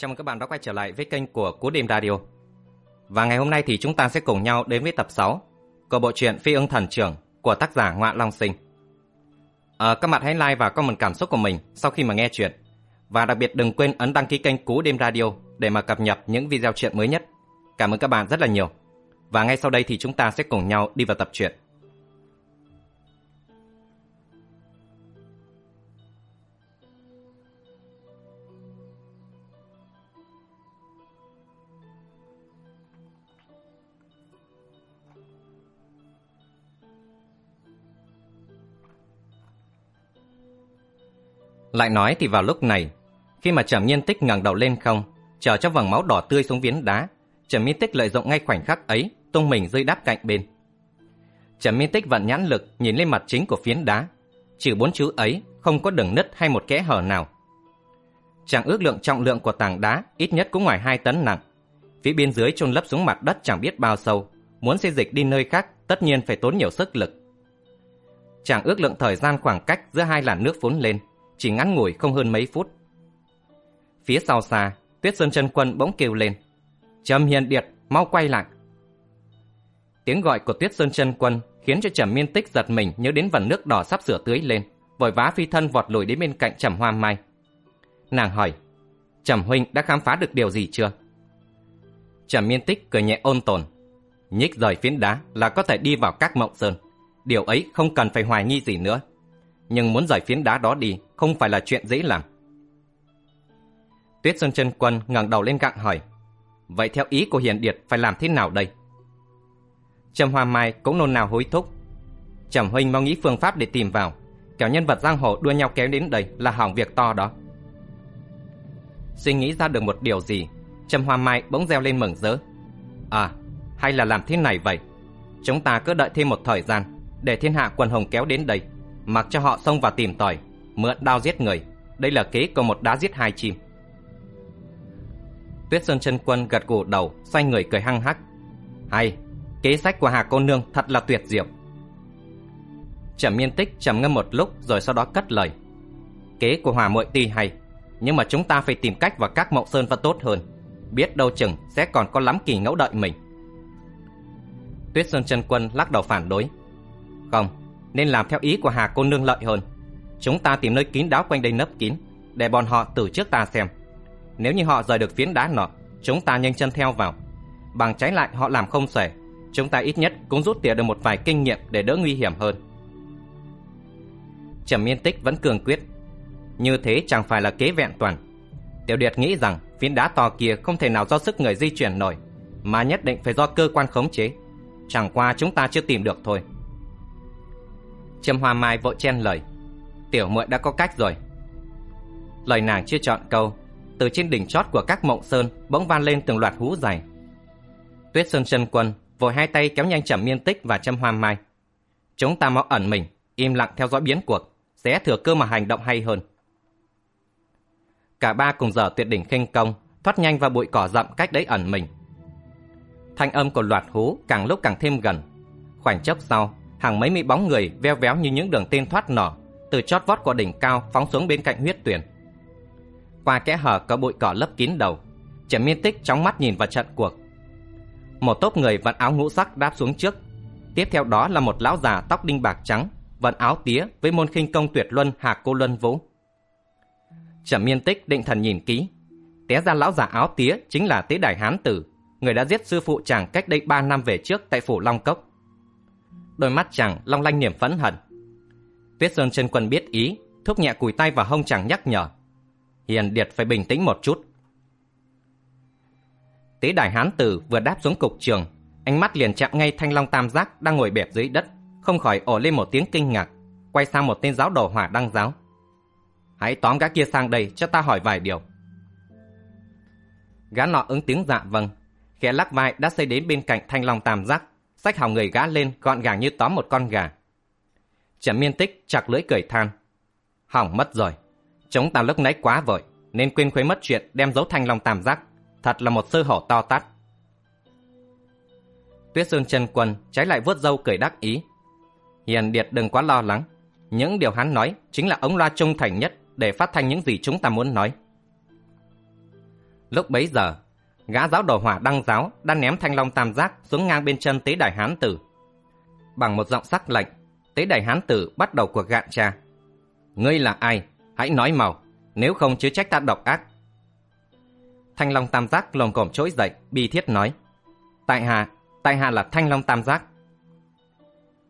Chào mừng các bạn đã quay trở lại với kênh của Cú Đêm Radio. Và ngày hôm nay thì chúng ta sẽ cùng nhau đến với tập 6 của bộ truyện Phi ưng thần trưởng của tác giả Ngoạn Long Sinh. À, các bạn hãy like và comment cảm xúc của mình sau khi mà nghe chuyện. Và đặc biệt đừng quên ấn đăng ký kênh Cú Đêm Radio để mà cập nhật những video truyện mới nhất. Cảm ơn các bạn rất là nhiều. Và ngay sau đây thì chúng ta sẽ cùng nhau đi vào tập truyện. Lại nói thì vào lúc này, khi mà Trầm Nhiên Tích ngẩng đầu lên không, chờ cho vầng máu đỏ tươi xuống viến đá, Trầm Miên Tích lợi dụng ngay khoảnh khắc ấy, tung mình rơi đáp cạnh bên. Trầm Miên Tích vận nhãn lực nhìn lên mặt chính của phiến đá, trừ bốn chữ ấy không có đường nứt hay một kẽ hở nào. Chàng ước lượng trọng lượng của tảng đá ít nhất cũng ngoài hai tấn nặng. Phía bên dưới chôn lấp xuống mặt đất chẳng biết bao sâu, muốn xây dịch đi nơi khác tất nhiên phải tốn nhiều sức lực. Chàng ước lượng thời gian khoảng cách giữa hai làn nước phún lên, chỉ ngắn ngủi không hơn mấy phút. Phía sau xa, Tuyết Sơn chân quân bỗng kêu lên. Trầm Hiền Điệt, mau quay lại. Tiếng gọi của Tuyết Sơn chân quân khiến cho Trầm Miên Tích giật mình nhớ đến vần nước đỏ sắp sửa tưới lên, vội vã phi thân vọt lùi đến bên cạnh Trầm Hoa Mai. Nàng hỏi, Trầm huynh đã khám phá được điều gì chưa? Trầm Miên Tích cười nhẹ ôn tồn, nhích rời phiến đá là có thể đi vào các mộng sơn. Điều ấy không cần phải hoài nghi gì nữa. Nhưng muốn rời phiến đá đó đi không phải là chuyện dễ làm. Tuyết Sơn chân quân ngẩng đầu lên gặng hỏi, vậy theo ý của Hiền Điệt phải làm thế nào đây? Trầm Hoa Mai cũng nôn nào hối thúc. Trầm Huynh mau nghĩ phương pháp để tìm vào, kẻo nhân vật giang hồ đua nhau kéo đến đây là hỏng việc to đó. Suy nghĩ ra được một điều gì, Trầm Hoa Mai bỗng reo lên mừng rỡ. À, hay là làm thế này vậy? Chúng ta cứ đợi thêm một thời gian, để thiên hạ quần hồng kéo đến đây, mặc cho họ xông vào tìm tòi, mượn đao giết người. Đây là kế của một đá giết hai chim. Tuyết Sơn chân quân gật gù đầu, xoay người cười hăng hắc. Hay, kế sách của Hà cô nương thật là tuyệt diệu. Trầm Miên Tích trầm ngâm một lúc rồi sau đó cất lời. Kế của Hòa Muội tuy hay, nhưng mà chúng ta phải tìm cách vào các mộng sơn vẫn tốt hơn. Biết đâu chừng sẽ còn có lắm kỳ ngẫu đợi mình. Tuyết Sơn chân quân lắc đầu phản đối. Không, nên làm theo ý của Hà cô nương lợi hơn. Chúng ta tìm nơi kín đáo quanh đây nấp kín, để bọn họ từ trước ta xem. Nếu như họ rời được phiến đá nọ, chúng ta nhanh chân theo vào. Bằng trái lại họ làm không xuể, chúng ta ít nhất cũng rút tỉa được một vài kinh nghiệm để đỡ nguy hiểm hơn. Trầm Miên Tích vẫn cường quyết. Như thế chẳng phải là kế vẹn toàn. Tiểu Điệt nghĩ rằng phiến đá to kia không thể nào do sức người di chuyển nổi, mà nhất định phải do cơ quan khống chế. Chẳng qua chúng ta chưa tìm được thôi. Trầm Hoa Mai vội chen lời. Tiểu muội đã có cách rồi. Lời nàng chưa chọn câu, từ trên đỉnh chót của các mộng sơn bỗng van lên từng loạt hú dài. Tuyết Sơn chân quân vội hai tay kéo nhanh Trầm Miên Tích và châm Hoa Mai. Chúng ta mau ẩn mình, im lặng theo dõi biến cuộc, sẽ thừa cơ mà hành động hay hơn. Cả ba cùng dở tuyệt đỉnh khinh công, thoát nhanh vào bụi cỏ rậm cách đấy ẩn mình. Thanh âm của loạt hú càng lúc càng thêm gần. Khoảnh chốc sau, hàng mấy mươi bóng người veo véo như những đường tên thoát nỏ, từ chót vót của đỉnh cao phóng xuống bên cạnh huyết tuyển. Qua kẽ hở có bụi cỏ lấp kín đầu, Trần Miên Tích chóng mắt nhìn vào trận cuộc. Một tốp người vận áo ngũ sắc đáp xuống trước, tiếp theo đó là một lão già tóc đinh bạc trắng, vận áo tía với môn khinh công tuyệt luân Hạc Cô Luân Vũ. Trầm Miên Tích định thần nhìn kỹ, té ra lão già áo tía chính là Tế Đại Hán Tử, người đã giết sư phụ chàng cách đây ba năm về trước tại phủ Long Cốc. Đôi mắt chàng long lanh niềm phẫn hận. Tuyết Sơn chân quân biết ý, thúc nhẹ cùi tay vào hông chàng nhắc nhở. Hiền Điệt phải bình tĩnh một chút. Tế Đại Hán Tử vừa đáp xuống cục trường, ánh mắt liền chạm ngay Thanh Long Tam Giác đang ngồi bẹp dưới đất, không khỏi ồ lên một tiếng kinh ngạc, quay sang một tên giáo đồ hỏa đăng giáo. Hãy tóm gã kia sang đây cho ta hỏi vài điều. Gã nọ ứng tiếng dạ vâng, khẽ lắc vai đã xây đến bên cạnh Thanh Long Tam Giác, sách hào người gã lên gọn gàng như tóm một con gà. Trần miên tích chặt lưỡi cười than. Hỏng mất rồi. Chúng ta lúc nãy quá vội, nên quên khuấy mất chuyện đem dấu thanh long tam giác. Thật là một sơ hổ to tát. Tuyết Sơn chân quân trái lại vuốt râu cười đắc ý. Hiền Điệt đừng quá lo lắng. Những điều hắn nói chính là ống loa trung thành nhất để phát thanh những gì chúng ta muốn nói. Lúc bấy giờ, gã giáo đồ hỏa đăng giáo đang ném thanh long tam giác xuống ngang bên chân tế đài hán tử. Bằng một giọng sắc lạnh tế Đại hán tử bắt đầu cuộc gạn tra. Ngươi là ai? Hãy nói màu, nếu không chứ trách ta độc ác. Thanh long tam giác lồng cồm trỗi dậy, bi thiết nói. Tại hạ, tại hạ là thanh long tam giác.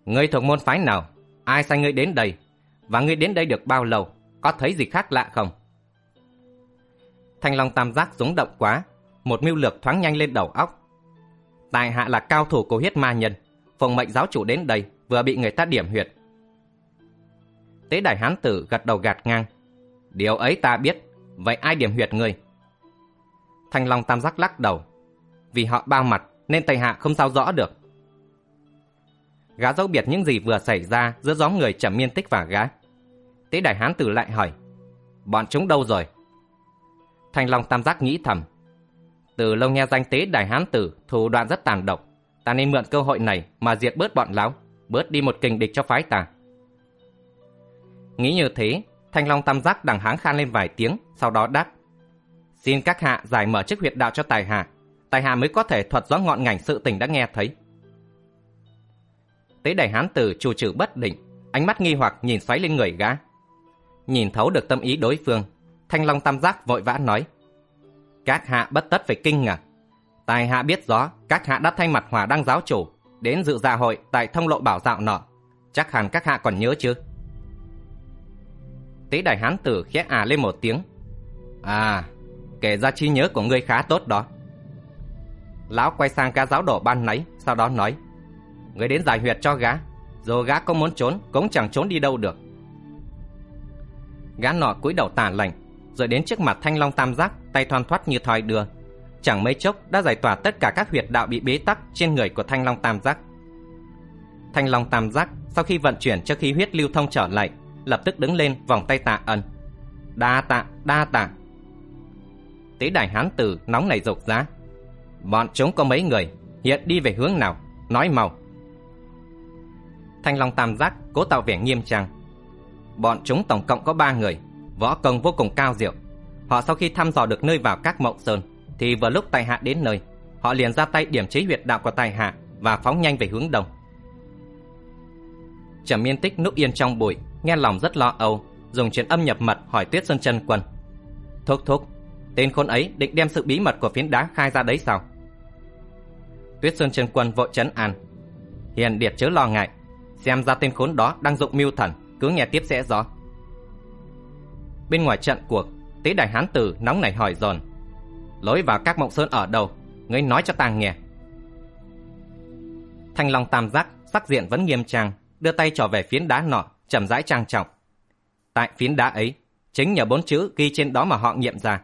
Ngươi thuộc môn phái nào? Ai sai ngươi đến đây? Và ngươi đến đây được bao lâu? Có thấy gì khác lạ không? Thanh long tam giác rúng động quá, một mưu lược thoáng nhanh lên đầu óc. Tại hạ là cao thủ của huyết ma nhân, phụng mệnh giáo chủ đến đây, vừa bị người ta điểm huyệt. Tế đại hán tử gật đầu gạt ngang. Điều ấy ta biết, vậy ai điểm huyệt ngươi? Thanh long tam giác lắc đầu. Vì họ bao mặt nên Tây Hạ không sao rõ được. Gã dấu biệt những gì vừa xảy ra giữa gió người trầm miên tích và gã. Tế đại hán tử lại hỏi. Bọn chúng đâu rồi? Thanh long tam giác nghĩ thầm. Từ lâu nghe danh tế đại hán tử thủ đoạn rất tàn độc. Ta nên mượn cơ hội này mà diệt bớt bọn láo bớt đi một kình địch cho phái ta. Nghĩ như thế, Thanh Long Tam Giác đằng háng khan lên vài tiếng, sau đó đáp. Xin các hạ giải mở chức huyệt đạo cho tài hạ, tài hạ mới có thể thuật rõ ngọn ngành sự tình đã nghe thấy. Tế đẩy hán tử chủ trừ bất định, ánh mắt nghi hoặc nhìn xoáy lên người gã. Nhìn thấu được tâm ý đối phương, Thanh Long Tam Giác vội vã nói. Các hạ bất tất phải kinh ngạc. Tài hạ biết rõ, các hạ đã thay mặt hòa đăng giáo chủ, đến dự dạ hội tại thông lộ bảo dạo nọ. Chắc hẳn các hạ còn nhớ chứ? Tế đại hán tử khẽ à lên một tiếng. À, kể ra trí nhớ của ngươi khá tốt đó. Lão quay sang ca giáo đổ ban nấy, sau đó nói. Ngươi đến giải huyệt cho gã, dù gã có muốn trốn, cũng chẳng trốn đi đâu được. Gã nọ cúi đầu tả lành, rồi đến trước mặt thanh long tam giác, tay thoăn thoắt như thoi đưa. Chẳng mấy chốc đã giải tỏa tất cả các huyệt đạo bị bế tắc trên người của thanh long tam giác. Thanh long tam giác sau khi vận chuyển cho khí huyết lưu thông trở lại, lập tức đứng lên vòng tay tạ ân. Đa tạ, đa tạ. Tế đại hán tử nóng này rục giá. Bọn chúng có mấy người, hiện đi về hướng nào, nói mau. Thanh Long Tam Giác cố tạo vẻ nghiêm trang. Bọn chúng tổng cộng có ba người, võ công vô cùng cao diệu. Họ sau khi thăm dò được nơi vào các mộng sơn, thì vừa lúc tài hạ đến nơi, họ liền ra tay điểm chế huyệt đạo của tài hạ và phóng nhanh về hướng đông. Trầm Miên Tích núp yên trong bụi, nghe lòng rất lo âu, dùng truyền âm nhập mật hỏi Tuyết Sơn Chân Quân. Thúc thúc, tên khốn ấy định đem sự bí mật của phiến đá khai ra đấy sao? Tuyết Sơn Chân Quân vội chấn an. Hiền Điệt chớ lo ngại, xem ra tên khốn đó đang dụng mưu thần, cứ nghe tiếp sẽ rõ. Bên ngoài trận cuộc, tế đại hán tử nóng nảy hỏi dồn. Lối vào các mộng sơn ở đâu? Ngươi nói cho ta nghe. Thanh Long Tam Giác sắc diện vẫn nghiêm trang, đưa tay trỏ về phiến đá nọ, chậm rãi trang trọng. Tại phiến đá ấy, chính nhờ bốn chữ ghi trên đó mà họ nghiệm ra.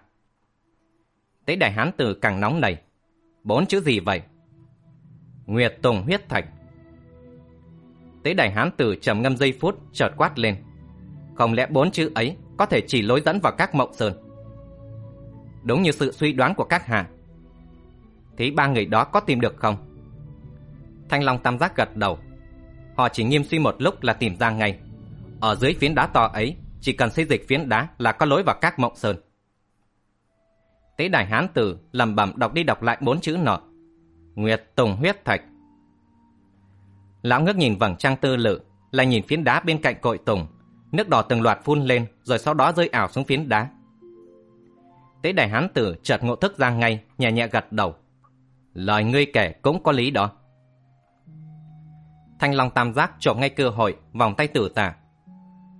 Tế đại hán tử càng nóng nảy. Bốn chữ gì vậy? Nguyệt Tùng huyết thạch. Tế đại hán tử trầm ngâm giây phút, chợt quát lên. Không lẽ bốn chữ ấy có thể chỉ lối dẫn vào các mộng sơn? Đúng như sự suy đoán của các hạ. Thì ba người đó có tìm được không? Thanh Long Tam Giác gật đầu. Họ chỉ nghiêm suy một lúc là tìm ra ngay. Ở dưới phiến đá to ấy, chỉ cần xây dịch phiến đá là có lối vào các mộng sơn. Tế đài hán tử lầm bẩm đọc đi đọc lại bốn chữ nọ. Nguyệt Tùng huyết thạch. Lão ngước nhìn vầng trăng tư lự, lại nhìn phiến đá bên cạnh cội tùng. Nước đỏ từng loạt phun lên, rồi sau đó rơi ảo xuống phiến đá. Tế đại hán tử chợt ngộ thức ra ngay, nhẹ nhẹ gật đầu. Lời ngươi kể cũng có lý đó. Thanh Long Tam Giác trộm ngay cơ hội, vòng tay tử tà.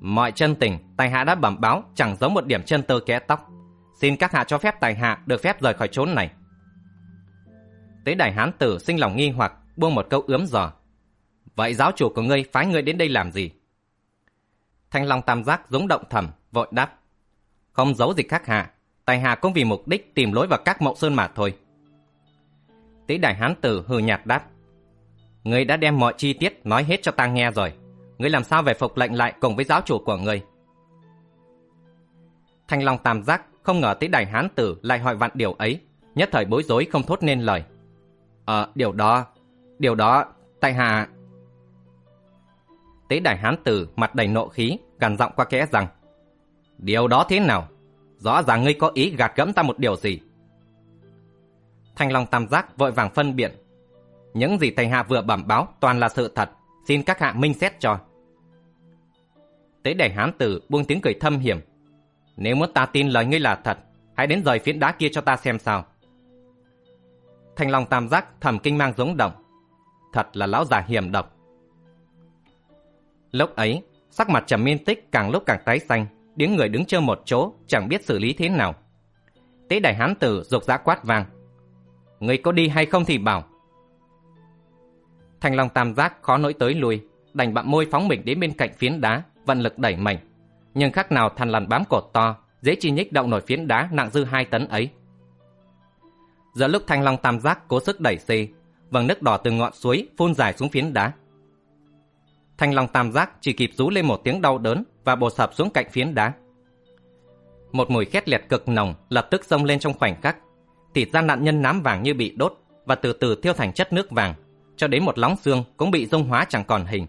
Mọi chân tình, tài hạ đã bẩm báo chẳng giống một điểm chân tơ kẽ tóc. Xin các hạ cho phép tài hạ được phép rời khỏi chốn này. Tế đại hán tử sinh lòng nghi hoặc, buông một câu ướm giò. Vậy giáo chủ của ngươi phái ngươi đến đây làm gì? Thanh Long Tam Giác giống động thầm, vội đáp. Không giấu gì các hạ, tài hạ cũng vì mục đích tìm lối vào các mộng sơn mà thôi. Tỷ đại hán tử hừ nhạt đáp. Ngươi đã đem mọi chi tiết nói hết cho ta nghe rồi. Ngươi làm sao về phục lệnh lại cùng với giáo chủ của ngươi? Thanh Long Tam Giác không ngờ tỷ đại hán tử lại hỏi vặn điều ấy, nhất thời bối rối không thốt nên lời. Ờ, điều đó, điều đó, tại hạ... Tế đại hán tử mặt đầy nộ khí, gằn giọng qua kẽ rằng Điều đó thế nào? Rõ ràng ngươi có ý gạt gẫm ta một điều gì. Thanh Long Tam Giác vội vàng phân biện. Những gì thầy hạ vừa bẩm báo toàn là sự thật, xin các hạ minh xét cho. Tế đẩy hán tử buông tiếng cười thâm hiểm. Nếu muốn ta tin lời ngươi là thật, hãy đến rời phiến đá kia cho ta xem sao. Thanh Long Tam Giác thầm kinh mang giống động. Thật là lão già hiểm độc. Lúc ấy, sắc mặt trầm miên tích càng lúc càng tái xanh, đến người đứng chơ một chỗ, chẳng biết xử lý thế nào. Tế đại hán tử dục dã quát vang. Người có đi hay không thì bảo. Thanh Long Tam Giác khó nỗi tới lui, đành bặm môi phóng mình đến bên cạnh phiến đá, vận lực đẩy mạnh. Nhưng khác nào thằn lằn bám cột to, dễ chi nhích động nổi phiến đá nặng dư hai tấn ấy. Giữa lúc Thanh Long Tam Giác cố sức đẩy xê, vầng nước đỏ từ ngọn suối phun dài xuống phiến đá. Thanh Long Tam Giác chỉ kịp rú lên một tiếng đau đớn và bổ sập xuống cạnh phiến đá. Một mùi khét liệt cực nồng lập tức xông lên trong khoảnh khắc. Thịt da nạn nhân nám vàng như bị đốt và từ từ thiêu thành chất nước vàng, cho đến một lóng xương cũng bị dung hóa chẳng còn hình.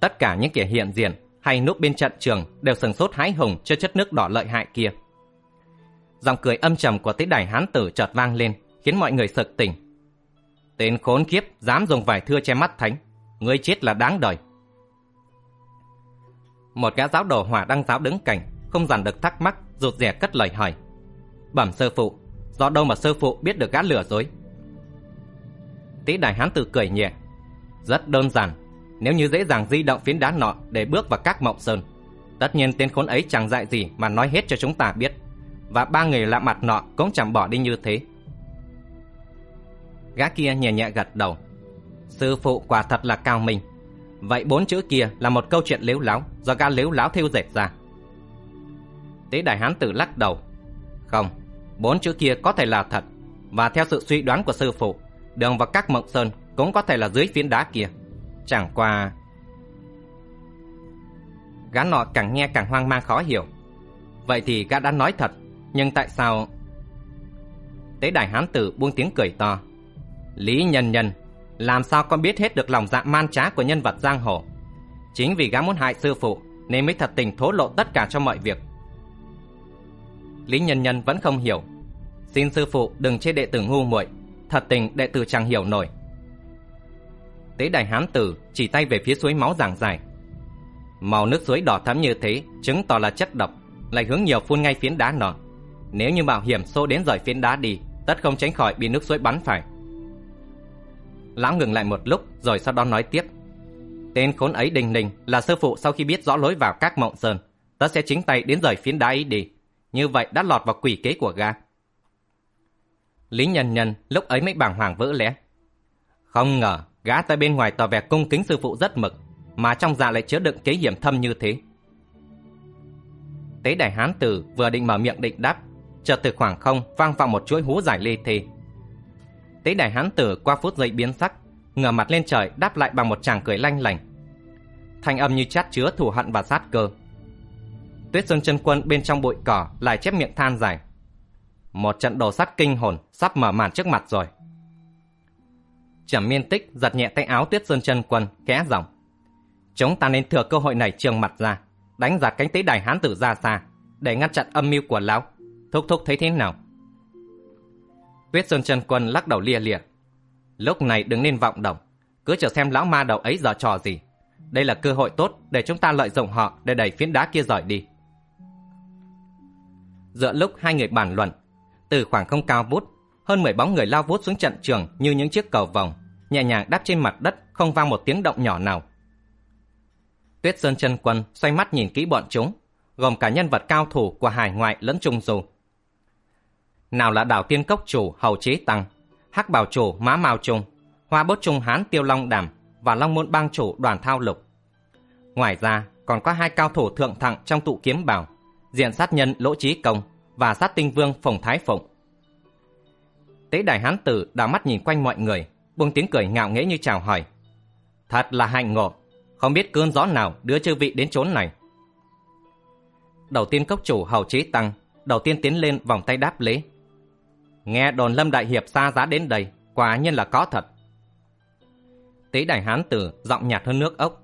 Tất cả những kẻ hiện diện hay núp bên trận trường đều sừng sốt hái hùng cho chất nước đỏ lợi hại kia. Giọng cười âm trầm của tế đài hán tử chợt vang lên, khiến mọi người sực tỉnh. Tên khốn kiếp dám dùng vải thưa che mắt thánh, ngươi chết là đáng đời. Một gã giáo đồ hỏa đăng giáo đứng cạnh, không dằn được thắc mắc, rụt rè cất lời hỏi. Bẩm sư phụ, do đâu mà sư phụ biết được gã lừa dối? tý đại hán tử cười nhẹ. Rất đơn giản, nếu như dễ dàng di động phiến đá nọ để bước vào các mộng sơn, tất nhiên tên khốn ấy chẳng dạy gì mà nói hết cho chúng ta biết. Và ba người lạ mặt nọ cũng chẳng bỏ đi như thế. Gã kia nhẹ nhẹ gật đầu. Sư phụ quả thật là cao minh. Vậy bốn chữ kia là một câu chuyện lếu láo do gã lếu láo thêu dệt ra. Tế đại hán tử lắc đầu. Không, bốn chữ kia có thể là thật. Và theo sự suy đoán của sư phụ, đường và các mộng sơn cũng có thể là dưới phiến đá kia. Chẳng qua... Gã nọ càng nghe càng hoang mang khó hiểu. Vậy thì gã đã nói thật, nhưng tại sao... Tế đại hán tử buông tiếng cười to. Lý nhân nhân, làm sao con biết hết được lòng dạ man trá của nhân vật giang hồ? Chính vì gã muốn hại sư phụ, nên mới thật tình thố lộ tất cả cho mọi việc. Lý nhân nhân vẫn không hiểu. Xin sư phụ đừng chê đệ tử ngu muội, thật tình đệ tử chẳng hiểu nổi. Tế đại hán tử chỉ tay về phía suối máu giảng dài. Màu nước suối đỏ thắm như thế chứng tỏ là chất độc, lại hướng nhiều phun ngay phiến đá nọ. Nếu như mạo hiểm xô đến rời phiến đá đi, tất không tránh khỏi bị nước suối bắn phải. Lão ngừng lại một lúc rồi sau đó nói tiếp. Tên khốn ấy đình đình là sư phụ sau khi biết rõ lối vào các mộng sơn, ta sẽ chính tay đến rời phiến đá ấy đi. Như vậy đã lọt vào quỷ kế của gã. Lý Nhân Nhân lúc ấy mới bàng hoàng vỡ lẽ. Không ngờ gã ta bên ngoài tỏ vẻ cung kính sư phụ rất mực, mà trong dạ lại chứa đựng kế hiểm thâm như thế. Tế đại hán tử vừa định mở miệng định đáp, chợt từ khoảng không vang vọng một chuỗi hú giải lê thê. Tế đại hán tử qua phút giây biến sắc, ngửa mặt lên trời đáp lại bằng một tràng cười lanh lành. Thanh âm như chát chứa thù hận và sát cơ. Tuyết Sơn chân quân bên trong bụi cỏ lại chép miệng than dài. Một trận đồ sát kinh hồn sắp mở màn trước mặt rồi. Trầm miên tích giật nhẹ tay áo Tuyết Sơn chân quân, kẽ giọng. Chúng ta nên thừa cơ hội này trường mặt ra, đánh giạt cánh tế đài hán tử ra xa, để ngăn chặn âm mưu của lão. Thúc thúc thấy thế nào? Tuyết Sơn chân quân lắc đầu lia lịa. Lúc này đừng nên vọng động, cứ chờ xem lão ma đầu ấy giờ trò gì. Đây là cơ hội tốt để chúng ta lợi dụng họ để đẩy phiến đá kia rời đi. Giữa lúc hai người bàn luận, từ khoảng không cao vút, hơn 10 bóng người lao vút xuống trận trường như những chiếc cầu vòng, nhẹ nhàng đáp trên mặt đất, không vang một tiếng động nhỏ nào. Tuyết Sơn chân quân xoay mắt nhìn kỹ bọn chúng, gồm cả nhân vật cao thủ của hải ngoại lẫn trung du. Nào là đảo tiên cốc chủ hầu chế tăng, hắc bảo chủ má mao trung, hoa bốt trung hán tiêu long đàm và long môn bang chủ đoàn thao lục. Ngoài ra, còn có hai cao thủ thượng thặng trong tụ kiếm bảo, diện sát nhân lỗ trí công và sát tinh vương phùng thái phụng. Tế đại hán tử đảo mắt nhìn quanh mọi người, buông tiếng cười ngạo nghễ như chào hỏi. Thật là hạnh ngộ, không biết cơn gió nào đưa chư vị đến chốn này. Đầu tiên cốc chủ hầu chế tăng, đầu tiên tiến lên vòng tay đáp lễ. Nghe đồn lâm đại hiệp xa giá đến đây, quả nhiên là có thật. Tế đại hán tử giọng nhạt hơn nước ốc.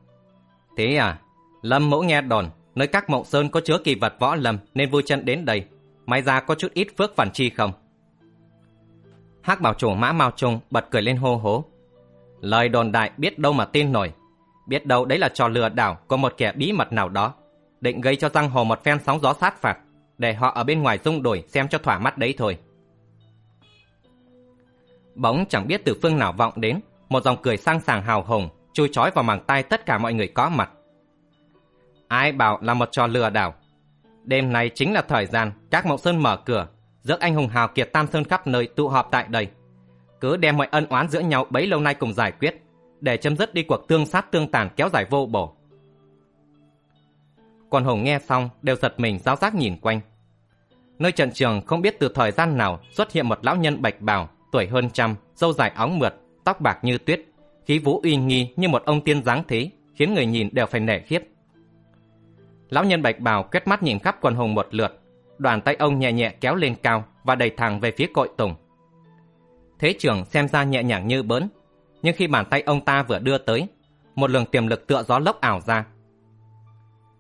Thế à, lâm mẫu nghe đồn, nơi các mộng sơn có chứa kỳ vật võ lâm nên vui chân đến đây. May ra có chút ít phước phản chi không? hắc bảo chủ mã Mao Trung bật cười lên hô hố. Lời đồn đại biết đâu mà tin nổi. Biết đâu đấy là trò lừa đảo của một kẻ bí mật nào đó. Định gây cho giang hồ một phen sóng gió sát phạt. Để họ ở bên ngoài rung đổi xem cho thỏa mắt đấy thôi. Bỗng chẳng biết từ phương nào vọng đến. Một dòng cười sang sàng hào hùng chui chói vào màng tay tất cả mọi người có mặt. Ai bảo là một trò lừa đảo. Đêm nay chính là thời gian các mộng sơn mở cửa, rước anh hùng hào kiệt tam sơn khắp nơi tụ họp tại đây. Cứ đem mọi ân oán giữa nhau bấy lâu nay cùng giải quyết, để chấm dứt đi cuộc tương sát tương tàn kéo dài vô bổ. Quần hùng nghe xong đều giật mình giáo giác nhìn quanh. Nơi trận trường không biết từ thời gian nào xuất hiện một lão nhân bạch bào, tuổi hơn trăm, râu dài óng mượt, tóc bạc như tuyết, khí vũ uy nghi như một ông tiên dáng thế, khiến người nhìn đều phải nể khiếp. Lão nhân bạch bào quét mắt nhìn khắp quần hùng một lượt, đoàn tay ông nhẹ nhẹ kéo lên cao và đẩy thẳng về phía cội tùng. Thế trưởng xem ra nhẹ nhàng như bớn, nhưng khi bàn tay ông ta vừa đưa tới, một luồng tiềm lực tựa gió lốc ảo ra.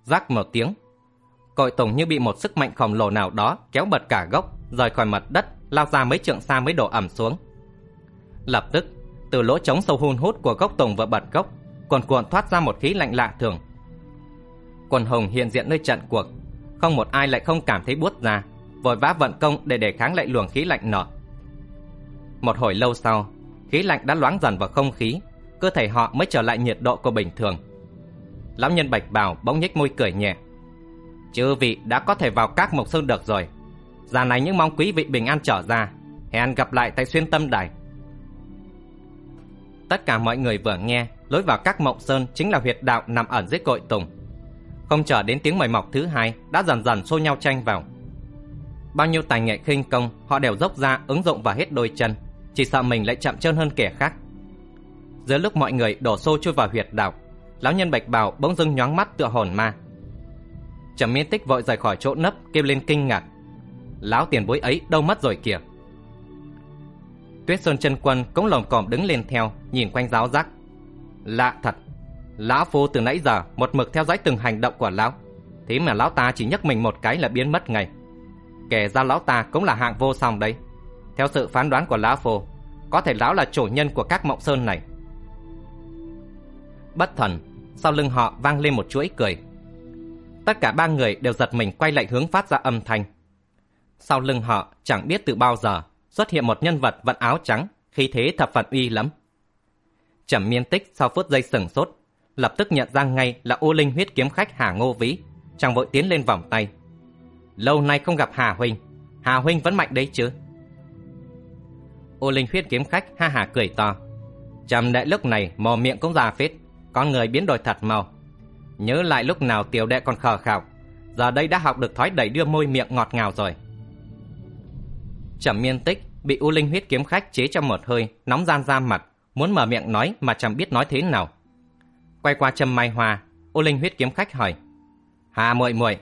Rắc một tiếng, cội tùng như bị một sức mạnh khổng lồ nào đó kéo bật cả gốc, rời khỏi mặt đất, lao ra mấy trượng xa mới đổ ẩm xuống. Lập tức, từ lỗ trống sâu hun hút của gốc tùng và bật gốc, cuồn cuộn thoát ra một khí lạnh lạ thường. Quần hùng hiện diện nơi trận cuộc, không một ai lại không cảm thấy buốt ra, vội vã vận công để đề kháng lại luồng khí lạnh nọ. Một hồi lâu sau, khí lạnh đã loáng dần vào không khí, cơ thể họ mới trở lại nhiệt độ của bình thường. Lão nhân bạch bào bỗng nhếch môi cười nhẹ. Chư vị đã có thể vào các mộc sơn được rồi. Già này những mong quý vị bình an trở ra. Hẹn gặp lại tại xuyên tâm đài. Tất cả mọi người vừa nghe, lối vào các mộng sơn chính là huyệt đạo nằm ẩn dưới cội tùng. Không chờ đến tiếng mời mọc thứ hai đã dần dần xô nhau tranh vào. Bao nhiêu tài nghệ khinh công họ đều dốc ra ứng dụng và hết đôi chân, chỉ sợ mình lại chậm chân hơn kẻ khác. Giữa lúc mọi người đổ xô chui vào huyệt đạo, lão nhân bạch bào bỗng dưng nhoáng mắt tựa hồn ma. Trầm Miên Tích vội rời khỏi chỗ nấp kêu lên kinh ngạc. Lão tiền bối ấy đâu mất rồi kìa. Tuyết Sơn chân quân cũng lồng còm đứng lên theo, nhìn quanh giáo giác. Lạ thật, lão phu từ nãy giờ một mực theo dõi từng hành động của lão, thế mà lão ta chỉ nhấc mình một cái là biến mất ngay. Kể ra lão ta cũng là hạng vô song đấy. Theo sự phán đoán của lão phu, có thể lão là chủ nhân của các mộng sơn này. Bất thần, sau lưng họ vang lên một chuỗi cười. Tất cả ba người đều giật mình quay lại hướng phát ra âm thanh. Sau lưng họ chẳng biết từ bao giờ xuất hiện một nhân vật vận áo trắng, khí thế thập phần uy lắm. Trầm miên tích sau phút giây sừng sốt, lập tức nhận ra ngay là ô linh huyết kiếm khách Hà Ngô Vĩ, chàng vội tiến lên vòng tay. Lâu nay không gặp Hà Huynh, Hà Huynh vẫn mạnh đấy chứ? Ô linh huyết kiếm khách ha hà cười to. Trầm đệ lúc này mò miệng cũng già phết, con người biến đổi thật màu. Nhớ lại lúc nào tiểu đệ còn khờ khạo, giờ đây đã học được thói đẩy đưa môi miệng ngọt ngào rồi. Trầm miên tích bị U Linh huyết kiếm khách chế trong một hơi, nóng gian ra mặt, muốn mở miệng nói mà chẳng biết nói thế nào. Quay qua Trầm Mai Hoa, U Linh huyết kiếm khách hỏi: "Hà muội muội,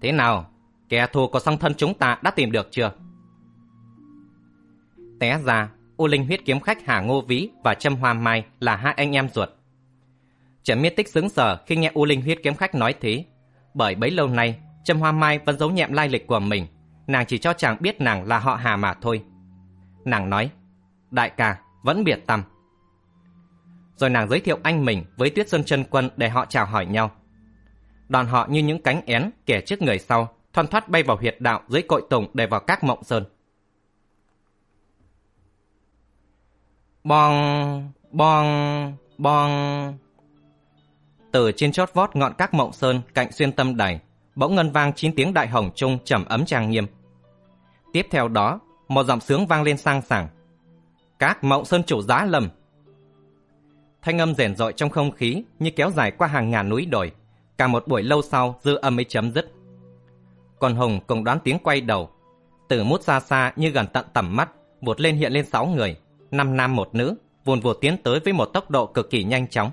thế nào? Kẻ thù của song thân chúng ta đã tìm được chưa?" Té ra, U Linh huyết kiếm khách Hà Ngô Vĩ và Trâm Hoa Mai là hai anh em ruột. Trầm Miên Tích sững sờ khi nghe U Linh huyết kiếm khách nói thế, bởi bấy lâu nay Trâm Hoa Mai vẫn giấu nhẹm lai lịch của mình nàng chỉ cho chàng biết nàng là họ Hà mà thôi. Nàng nói, đại ca, vẫn biệt tâm. Rồi nàng giới thiệu anh mình với Tuyết Sơn chân Quân để họ chào hỏi nhau. Đoàn họ như những cánh én kẻ trước người sau, thoăn thoắt bay vào huyệt đạo dưới cội tùng để vào các mộng sơn. Bong, bong, bong. Từ trên chót vót ngọn các mộng sơn cạnh xuyên tâm đài, bỗng ngân vang chín tiếng đại hồng trung trầm ấm trang nghiêm. Tiếp theo đó, một giọng sướng vang lên sang sảng. Các mộng sơn chủ giá lầm. Thanh âm rền rọi trong không khí như kéo dài qua hàng ngàn núi đồi. Cả một buổi lâu sau, dư âm mới chấm dứt. Còn Hùng cùng đoán tiếng quay đầu. Từ mút xa xa như gần tận tầm mắt, vụt lên hiện lên sáu người, năm nam một nữ, vùn vụt tiến tới với một tốc độ cực kỳ nhanh chóng.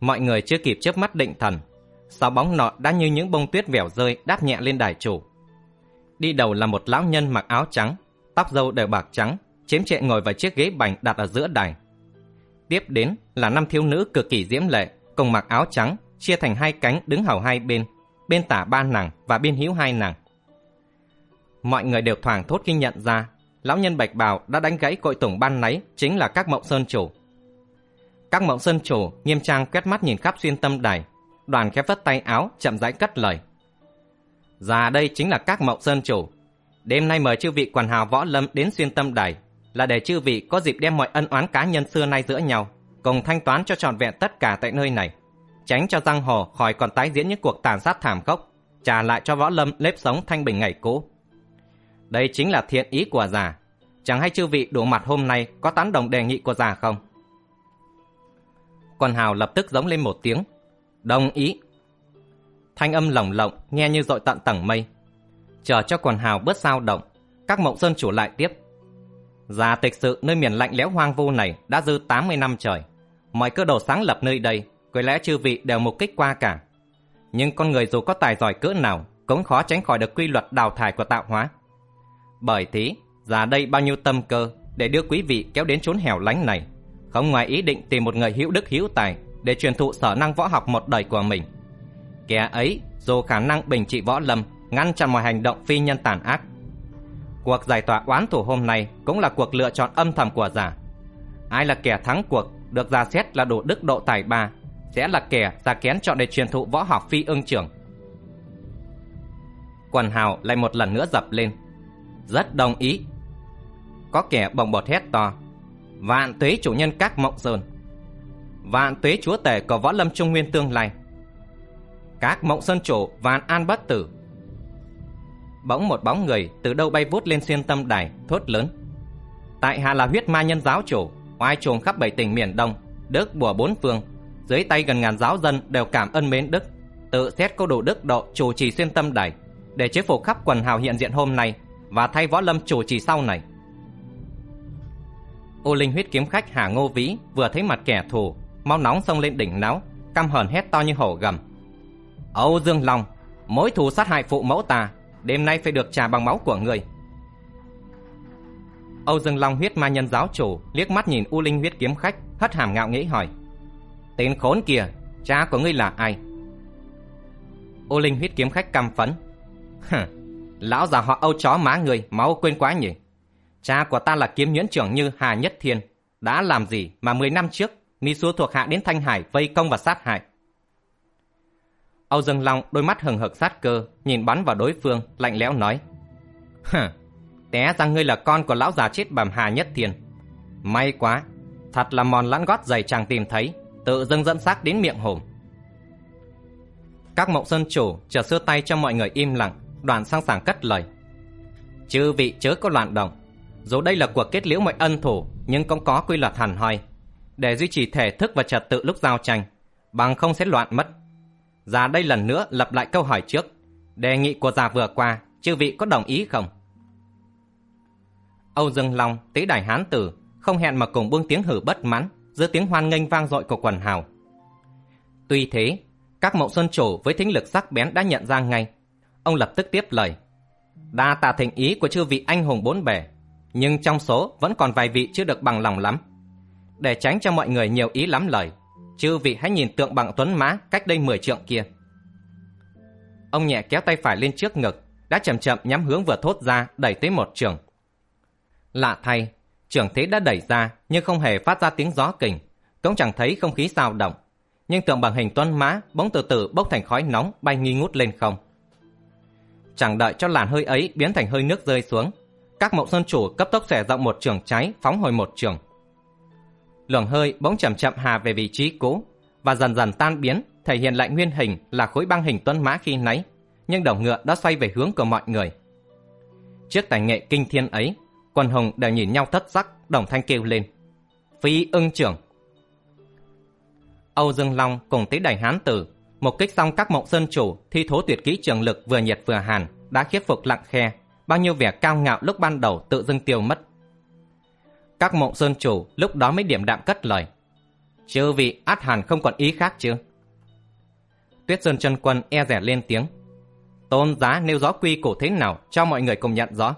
Mọi người chưa kịp chớp mắt định thần, sáu bóng nọ đã như những bông tuyết vẻo rơi đáp nhẹ lên đài chủ. Đi đầu là một lão nhân mặc áo trắng, tóc râu đều bạc trắng, chiếm trệ ngồi vào chiếc ghế bành đặt ở giữa đài. Tiếp đến là năm thiếu nữ cực kỳ diễm lệ, cùng mặc áo trắng, chia thành hai cánh đứng hầu hai bên, bên tả ba nàng và bên hữu hai nàng. Mọi người đều thoảng thốt khi nhận ra, lão nhân bạch bào đã đánh gãy cội tùng ban nấy chính là các mộng sơn chủ. Các mộng sơn chủ nghiêm trang quét mắt nhìn khắp xuyên tâm đài, đoàn khép vất tay áo chậm rãi cất lời. Già đây chính là các mộng sơn chủ. Đêm nay mời chư vị quần hào võ lâm đến xuyên tâm đài là để chư vị có dịp đem mọi ân oán cá nhân xưa nay giữa nhau cùng thanh toán cho trọn vẹn tất cả tại nơi này, tránh cho giang hồ khỏi còn tái diễn những cuộc tàn sát thảm khốc, trả lại cho võ lâm nếp sống thanh bình ngày cũ. Đây chính là thiện ý của già. Chẳng hay chư vị đủ mặt hôm nay có tán đồng đề nghị của già không? Quần hào lập tức giống lên một tiếng. Đồng ý. Thanh âm lồng lộng nghe như dội tận tầng mây. Chờ cho quần hào bớt sao động, các mộng sơn chủ lại tiếp. Già tịch sự nơi miền lạnh lẽo hoang vu này đã dư 80 năm trời. Mọi cơ đồ sáng lập nơi đây, có lẽ chư vị đều mục kích qua cả. Nhưng con người dù có tài giỏi cỡ nào, cũng khó tránh khỏi được quy luật đào thải của tạo hóa. Bởi thế, già đây bao nhiêu tâm cơ để đưa quý vị kéo đến chốn hẻo lánh này, không ngoài ý định tìm một người hữu đức hữu tài để truyền thụ sở năng võ học một đời của mình. Kẻ ấy dù khả năng bình trị võ lâm, ngăn chặn mọi hành động phi nhân tàn ác. Cuộc giải tỏa oán thù hôm nay cũng là cuộc lựa chọn âm thầm của giả. Ai là kẻ thắng cuộc được ra xét là đủ đức độ tài ba, sẽ là kẻ giả kén chọn để truyền thụ võ học phi ưng trưởng. Quần hào lại một lần nữa dập lên, rất đồng ý. Có kẻ bồng bột hét to. Vạn tuế chủ nhân các mộng sơn. Vạn tuế chúa tể của võ lâm trung nguyên tương lai. Các mộng sơn chủ vạn an bất tử. Bỗng một bóng người từ đâu bay vút lên xuyên tâm đài, thốt lớn. Tại hạ là huyết ma nhân giáo chủ, oai trùng khắp bảy tỉnh miền Đông, đức bùa bốn phương. Dưới tay gần ngàn giáo dân đều cảm ơn mến đức, tự xét có đủ đức độ chủ trì xuyên tâm đài, để chế phục khắp quần hào hiện diện hôm nay và thay võ lâm chủ trì sau này. Ô Linh huyết kiếm khách Hà Ngô Vĩ vừa thấy mặt kẻ thù, mau nóng xông lên đỉnh náo, căm hờn hét to như hổ gầm. Âu Dương Long, mối thù sát hại phụ mẫu ta, đêm nay phải được trả bằng máu của người. Âu Dương Long huyết ma nhân giáo chủ liếc mắt nhìn U Linh huyết kiếm khách, hất hàm ngạo nghĩ hỏi: "Tên khốn kia, cha của ngươi là ai?" U Linh huyết kiếm khách căm phẫn: "Hừ, Lão già họ Âu chó má người, máu quên quá nhỉ. Cha của ta là kiếm nhuyễn trưởng như Hà Nhất Thiên. Đã làm gì mà 10 năm trước, mi xua thuộc hạ đến Thanh Hải vây công và sát hại. Âu Dương Long đôi mắt hừng hực sát cơ, nhìn bắn vào đối phương, lạnh lẽo nói. Hừ, té ra ngươi là con của lão già chết bẩm Hà Nhất Thiên. May quá, thật là mòn lăn gót giày chàng tìm thấy, tự dưng dẫn xác đến miệng hổm. Các mộng sơn chủ chờ xưa tay cho mọi người im lặng, đoàn sang sảng cất lời. Chư vị chớ có loạn động. Dù đây là cuộc kết liễu mọi ân thủ, nhưng cũng có quy luật hẳn hoi. Để duy trì thể thức và trật tự lúc giao tranh, bằng không sẽ loạn mất. Già đây lần nữa lặp lại câu hỏi trước. Đề nghị của già vừa qua, chư vị có đồng ý không? Âu Dương Long, tế đại hán tử, không hẹn mà cùng buông tiếng hử bất mãn, giữa tiếng hoan nghênh vang dội của quần hào. Tuy thế, các mộng xuân chủ với thính lực sắc bén đã nhận ra ngay Ông lập tức tiếp lời. Đa tạ thịnh ý của chư vị anh hùng bốn bể, nhưng trong số vẫn còn vài vị chưa được bằng lòng lắm. Để tránh cho mọi người nhiều ý lắm lời, chư vị hãy nhìn tượng bằng tuấn mã cách đây 10 trượng kia. Ông nhẹ kéo tay phải lên trước ngực, đã chậm chậm nhắm hướng vừa thốt ra đẩy tới một trường. Lạ thay, trường thế đã đẩy ra nhưng không hề phát ra tiếng gió kình, cũng chẳng thấy không khí sao động. Nhưng tượng bằng hình tuấn mã bỗng từ từ bốc thành khói nóng bay nghi ngút lên không. Chẳng đợi cho làn hơi ấy biến thành hơi nước rơi xuống, các mộng sơn chủ cấp tốc xẻ rộng một trường cháy phóng hồi một trường. Luồng hơi bỗng chậm chậm hà về vị trí cũ và dần dần tan biến, thể hiện lại nguyên hình là khối băng hình tuấn mã khi nấy, nhưng đầu ngựa đã xoay về hướng của mọi người. Trước tài nghệ kinh thiên ấy, quần hùng đều nhìn nhau thất sắc, đồng thanh kêu lên. Phi ưng trưởng! Âu Dương Long cùng tế đẩy hán tử một kích xong các mộng sơn chủ thi thố tuyệt kỹ trường lực vừa nhiệt vừa hàn đã khiếp phục lặng khe bao nhiêu vẻ cao ngạo lúc ban đầu tự dưng tiêu mất các mộng sơn chủ lúc đó mới điểm đạm cất lời. Chư vị át hàn không còn ý khác chứ tuyết sơn chân quân e rẻ lên tiếng. Tôn giá nêu rõ quy củ thế nào cho mọi người cùng nhận rõ?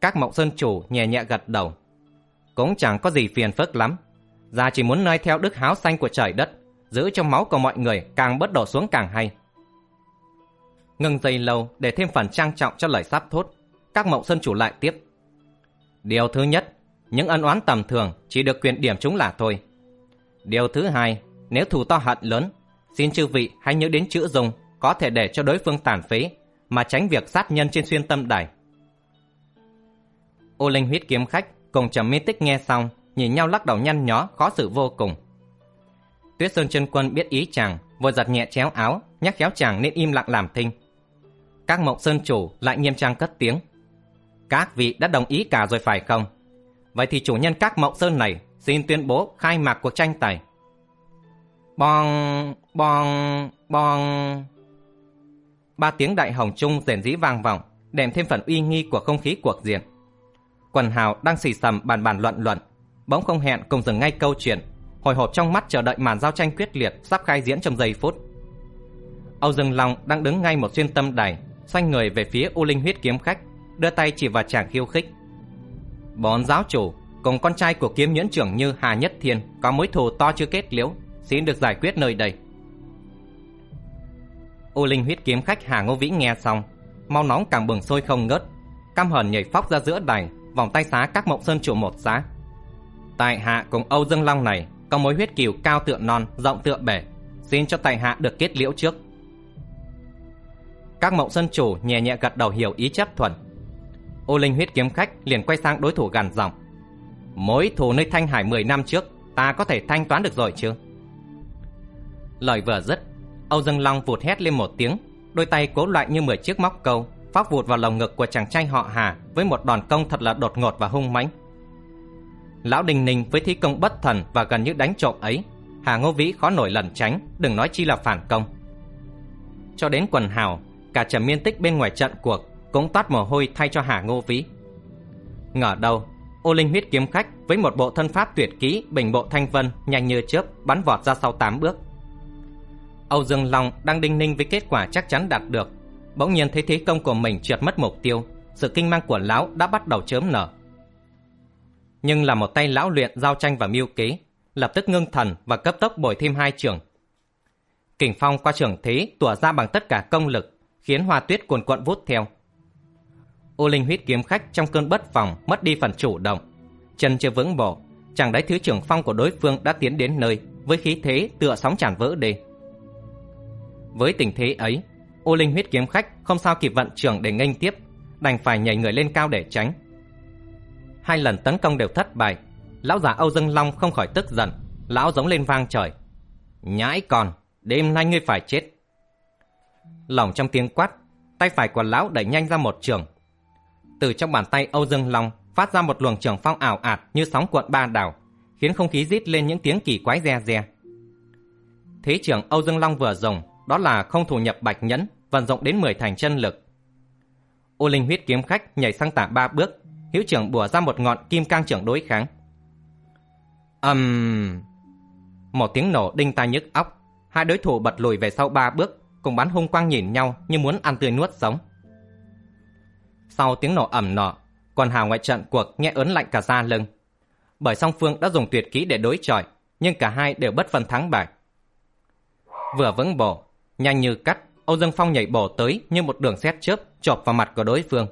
Các mộng sơn chủ nhẹ nhẹ gật đầu. Cũng chẳng có gì phiền phức lắm. Già chỉ muốn noi theo đức háo xanh của trời đất giữ cho máu của mọi người càng bớt đổ xuống càng hay. Ngừng giây lâu để thêm phần trang trọng cho lời sắp thốt, các mộng sơn chủ lại tiếp. Điều thứ nhất, những ân oán tầm thường chỉ được quyền điểm chúng là thôi. Điều thứ hai, nếu thù to hận lớn, xin chư vị hãy nhớ đến chữ dùng có thể để cho đối phương tàn phế, mà tránh việc sát nhân trên xuyên tâm đài. Ô Linh huyết kiếm khách cùng Trầm Mi Tích nghe xong, nhìn nhau lắc đầu nhăn nhó, khó xử vô cùng. Tuyết Sơn chân quân biết ý chàng, vừa giật nhẹ chéo áo, nhắc khéo chàng nên im lặng làm thinh. Các mộng sơn chủ lại nghiêm trang cất tiếng. Các vị đã đồng ý cả rồi phải không? Vậy thì chủ nhân các mộng sơn này xin tuyên bố khai mạc cuộc tranh tài. Bong, bong, bong. Ba tiếng đại hồng trung rền rĩ vang vọng, đem thêm phần uy nghi của không khí cuộc diện. Quần hào đang xì xầm bàn bàn luận luận, bỗng không hẹn cùng dừng ngay câu chuyện, hồi hộp trong mắt chờ đợi màn giao tranh quyết liệt sắp khai diễn trong giây phút. Âu Dương Long đang đứng ngay một xuyên tâm đài, xoay người về phía U Linh huyết kiếm khách, đưa tay chỉ vào chàng khiêu khích. Bọn giáo chủ cùng con trai của kiếm nhuyễn trưởng như Hà Nhất Thiên có mối thù to chưa kết liễu, xin được giải quyết nơi đây. U Linh huyết kiếm khách Hà Ngô Vĩ nghe xong, mau nóng càng bừng sôi không ngớt, căm hờn nhảy phóc ra giữa đài, vòng tay xá các mộng sơn chủ một giá. Tại hạ cùng Âu Dương Long này có mối huyết kiều cao tựa non, rộng tựa bể, xin cho tại hạ được kết liễu trước. Các mộng sơn chủ nhẹ nhẹ gật đầu hiểu ý chấp thuận. Ô Linh huyết kiếm khách liền quay sang đối thủ gằn giọng. Mối thù nơi Thanh Hải 10 năm trước, ta có thể thanh toán được rồi chứ? Lời vừa dứt, Âu Dương Long vụt hét lên một tiếng, đôi tay cố loại như 10 chiếc móc câu, phóc vụt vào lồng ngực của chàng trai họ Hà với một đòn công thật là đột ngột và hung mãnh. Lão Đình Ninh với thi công bất thần và gần như đánh trộm ấy, Hà Ngô Vĩ khó nổi lần tránh, đừng nói chi là phản công. Cho đến quần hào, cả trầm miên tích bên ngoài trận cuộc cũng toát mồ hôi thay cho Hà Ngô Vĩ. Ngờ đâu, ô linh huyết kiếm khách với một bộ thân pháp tuyệt kỹ bình bộ thanh vân nhanh như chớp bắn vọt ra sau tám bước. Âu Dương Long đang đinh ninh với kết quả chắc chắn đạt được, bỗng nhiên thấy thế công của mình trượt mất mục tiêu, sự kinh mang của lão đã bắt đầu chớm nở. Nhưng là một tay lão luyện giao tranh và mưu kế, lập tức ngưng thần và cấp tốc bồi thêm hai trường. Kình phong qua trường thế tỏa ra bằng tất cả công lực, khiến hoa tuyết cuồn cuộn vút theo. Ô Linh huyết kiếm khách trong cơn bất phòng mất đi phần chủ động, chân chưa vững bộ, chàng đáy thứ trưởng phong của đối phương đã tiến đến nơi với khí thế tựa sóng tràn vỡ đê. Với tình thế ấy, Ô Linh huyết kiếm khách không sao kịp vận trưởng để nghênh tiếp, đành phải nhảy người lên cao để tránh. Hai lần tấn công đều thất bại, lão già Âu Dương Long không khỏi tức giận, lão giống lên vang trời. Nhãi còn, đêm nay ngươi phải chết. Lòng trong tiếng quát, tay phải của lão đẩy nhanh ra một trường. Từ trong bàn tay Âu Dương Long phát ra một luồng trường phong ảo ạt như sóng cuộn ba đảo, khiến không khí rít lên những tiếng kỳ quái re re. Thế trưởng Âu Dương Long vừa dùng, đó là không thủ nhập bạch nhẫn, vận rộng đến 10 thành chân lực. Ô Linh huyết kiếm khách nhảy sang tả ba bước, hiếu trưởng bùa ra một ngọn kim cang trưởng đối kháng. ầm, um... một tiếng nổ đinh tai nhức óc, hai đối thủ bật lùi về sau ba bước, cùng bắn hung quang nhìn nhau như muốn ăn tươi nuốt sống. Sau tiếng nổ ầm nọ, còn hào ngoại trận cuộc nghe ớn lạnh cả da lưng. Bởi song phương đã dùng tuyệt kỹ để đối chọi, nhưng cả hai đều bất phân thắng bại. Vừa vững bổ, nhanh như cắt, Âu Dương Phong nhảy bổ tới như một đường xét chớp chộp vào mặt của đối phương.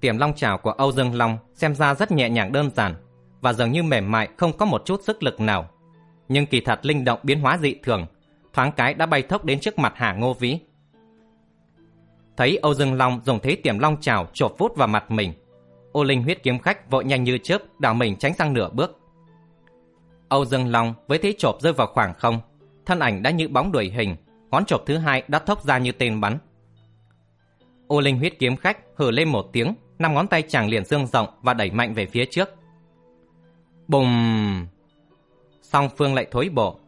Tiềm long chảo của Âu Dương Long xem ra rất nhẹ nhàng đơn giản và dường như mềm mại không có một chút sức lực nào. Nhưng kỳ thật linh động biến hóa dị thường, thoáng cái đã bay thốc đến trước mặt Hà Ngô Vĩ. Thấy Âu Dương Long dùng thế tiềm long chảo chộp vút vào mặt mình, Ô Linh huyết kiếm khách vội nhanh như chớp đảo mình tránh sang nửa bước. Âu Dương Long với thế chộp rơi vào khoảng không, thân ảnh đã như bóng đuổi hình, ngón chộp thứ hai đã thốc ra như tên bắn. Ô Linh huyết kiếm khách hừ lên một tiếng, năm ngón tay chàng liền dương rộng và đẩy mạnh về phía trước. Bùm! Song phương lại thối bộ.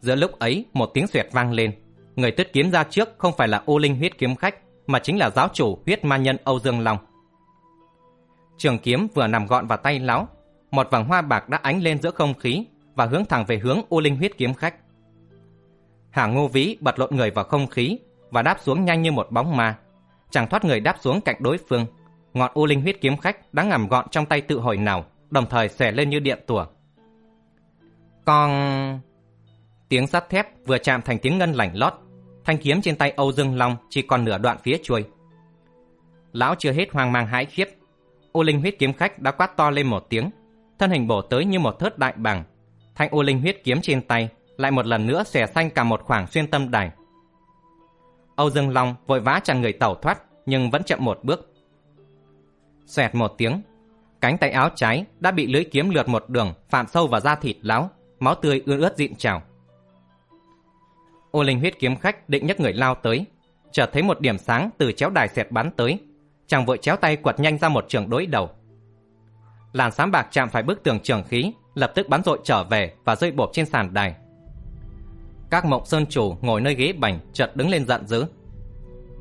Giữa lúc ấy, một tiếng xoẹt vang lên. Người tuyết kiếm ra trước không phải là ô linh huyết kiếm khách, mà chính là giáo chủ huyết ma nhân Âu Dương Long. Trường kiếm vừa nằm gọn vào tay lão, một vầng hoa bạc đã ánh lên giữa không khí và hướng thẳng về hướng U linh huyết kiếm khách. Hà Ngô Vĩ bật lộn người vào không khí và đáp xuống nhanh như một bóng ma. Chẳng thoát người đáp xuống cạnh đối phương. Ngọn u linh huyết kiếm khách đã ngầm gọn trong tay tự hồi nào, đồng thời xẻ lên như điện tủa. Con... Tiếng sắt thép vừa chạm thành tiếng ngân lảnh lót, thanh kiếm trên tay Âu Dương Long chỉ còn nửa đoạn phía chuôi. Lão chưa hết hoang mang hãi khiếp. U Linh huyết kiếm khách đã quát to lên một tiếng, thân hình bổ tới như một thớt đại bằng. Thanh U Linh huyết kiếm trên tay lại một lần nữa xẻ xanh cả một khoảng xuyên tâm đài. Âu Dương Long vội vã chặn người tẩu thoát, nhưng vẫn chậm một bước. Xoẹt một tiếng, cánh tay áo trái đã bị lưỡi kiếm lượt một đường phạm sâu vào da thịt lão, máu tươi ươn ướt dịn trào. Ô Linh huyết kiếm khách định nhấc người lao tới, chợt thấy một điểm sáng từ chéo đài xẹt bắn tới, chàng vội chéo tay quật nhanh ra một trường đối đầu. Làn sáng bạc chạm phải bức tường trường khí, lập tức bắn rội trở về và rơi bộp trên sàn đài. Các mộng sơn chủ ngồi nơi ghế bành chợt đứng lên giận dữ.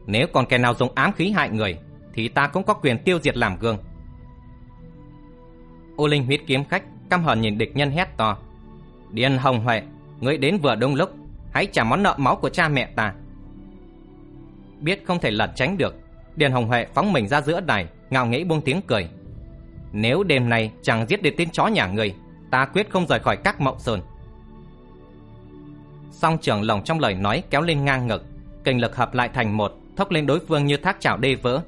Nếu còn kẻ nào dùng ám khí hại người, thì ta cũng có quyền tiêu diệt làm gương. Ô Linh huyết kiếm khách căm hờn nhìn địch nhân hét to. điên Hồng Huệ, ngươi đến vừa đông lúc, hãy trả món nợ máu của cha mẹ ta. Biết không thể lẩn tránh được, Điền Hồng Huệ phóng mình ra giữa đài, ngạo nghễ buông tiếng cười. Nếu đêm nay chẳng giết được tên chó nhà người, ta quyết không rời khỏi các mộng sơn. Song trưởng lồng trong lời nói kéo lên ngang ngực, kinh lực hợp lại thành một, thốc lên đối phương như thác chảo đê vỡ.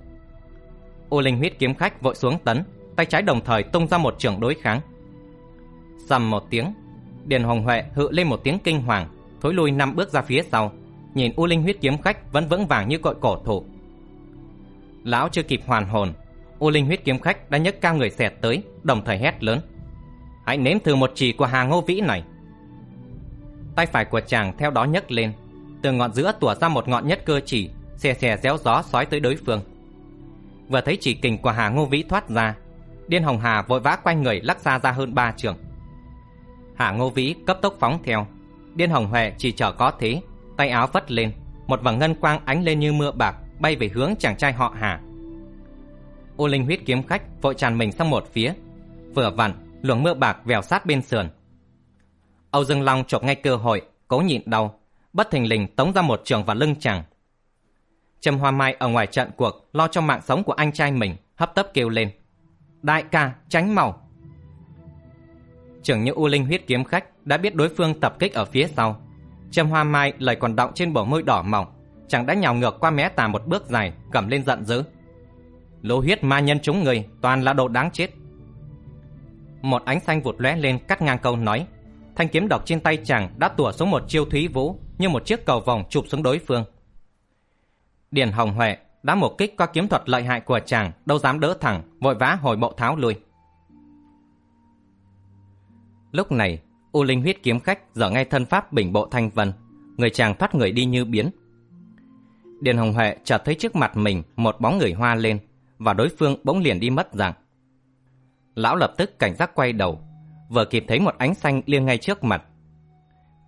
Ô Linh huyết kiếm khách vội xuống tấn, tay trái đồng thời tung ra một trường đối kháng. Sầm một tiếng, Điền Hồng Huệ hự lên một tiếng kinh hoàng, thối lui năm bước ra phía sau, nhìn U Linh huyết kiếm khách vẫn vững vàng như cội cổ thụ. Lão chưa kịp hoàn hồn, U Linh huyết kiếm khách đã nhấc cao người xẹt tới, đồng thời hét lớn: "Hãy nếm thử một chỉ của Hà Ngô Vĩ này!" Tay phải của chàng theo đó nhấc lên, từ ngọn giữa tỏa ra một ngọn nhất cơ chỉ, xè xè réo gió xói tới đối phương. Vừa thấy chỉ kình của Hà Ngô Vĩ thoát ra, Điên Hồng Hà vội vã quanh người lắc xa ra hơn ba trường. Hà Ngô Vĩ cấp tốc phóng theo, Điên Hồng Huệ chỉ chờ có thế, tay áo vất lên, một vầng ngân quang ánh lên như mưa bạc, bay về hướng chàng trai họ Hà. Ô Linh huyết kiếm khách vội tràn mình sang một phía, vừa vặn luồng mưa bạc vèo sát bên sườn. Âu Dương Long chộp ngay cơ hội, cố nhịn đau, bất thình lình tống ra một trường vào lưng chàng. Trầm Hoa Mai ở ngoài trận cuộc lo cho mạng sống của anh trai mình, hấp tấp kêu lên: "Đại ca, tránh màu!" Trưởng như U Linh huyết kiếm khách đã biết đối phương tập kích ở phía sau. Trầm Hoa Mai lời còn đọng trên bờ môi đỏ mỏng, chàng đã nhào ngược qua mé tà một bước dài, cầm lên giận dữ. Lô huyết ma nhân chúng người toàn là đồ đáng chết. Một ánh xanh vụt lóe lên cắt ngang câu nói. Thanh kiếm độc trên tay chàng đã tủa xuống một chiêu thúy vũ như một chiếc cầu vòng chụp xuống đối phương. Điền Hồng Huệ đã một kích qua kiếm thuật lợi hại của chàng, đâu dám đỡ thẳng, vội vã hồi bộ tháo lui. Lúc này, U Linh huyết kiếm khách dở ngay thân pháp bình bộ thanh vân, người chàng thoát người đi như biến. Điền Hồng Huệ chợt thấy trước mặt mình một bóng người hoa lên, và đối phương bỗng liền đi mất rằng Lão lập tức cảnh giác quay đầu, vừa kịp thấy một ánh xanh liêng ngay trước mặt.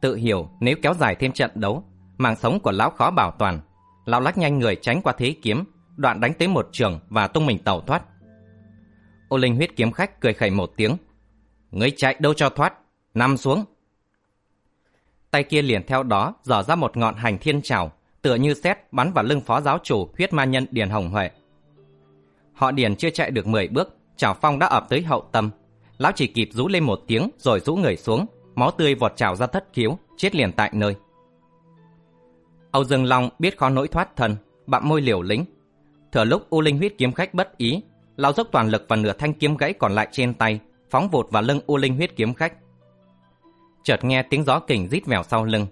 Tự hiểu nếu kéo dài thêm trận đấu, mạng sống của lão khó bảo toàn. Lão lách nhanh người tránh qua thế kiếm, đoạn đánh tới một trường và tung mình tẩu thoát. Ô Linh huyết kiếm khách cười khẩy một tiếng. Ngươi chạy đâu cho thoát, nằm xuống. Tay kia liền theo đó dở ra một ngọn hành thiên trào, tựa như xét bắn vào lưng phó giáo chủ huyết ma nhân Điền Hồng Huệ. Họ Điền chưa chạy được 10 bước, Trảo Phong đã ập tới hậu tâm. Lão chỉ kịp rú lên một tiếng rồi rũ người xuống, máu tươi vọt trào ra thất khiếu, chết liền tại nơi. Âu Dương Long biết khó nỗi thoát thân, bặm môi liều lĩnh. thở lúc U Linh huyết kiếm khách bất ý, lão dốc toàn lực và nửa thanh kiếm gãy còn lại trên tay, phóng vụt vào lưng U Linh huyết kiếm khách. Chợt nghe tiếng gió kình rít vèo sau lưng,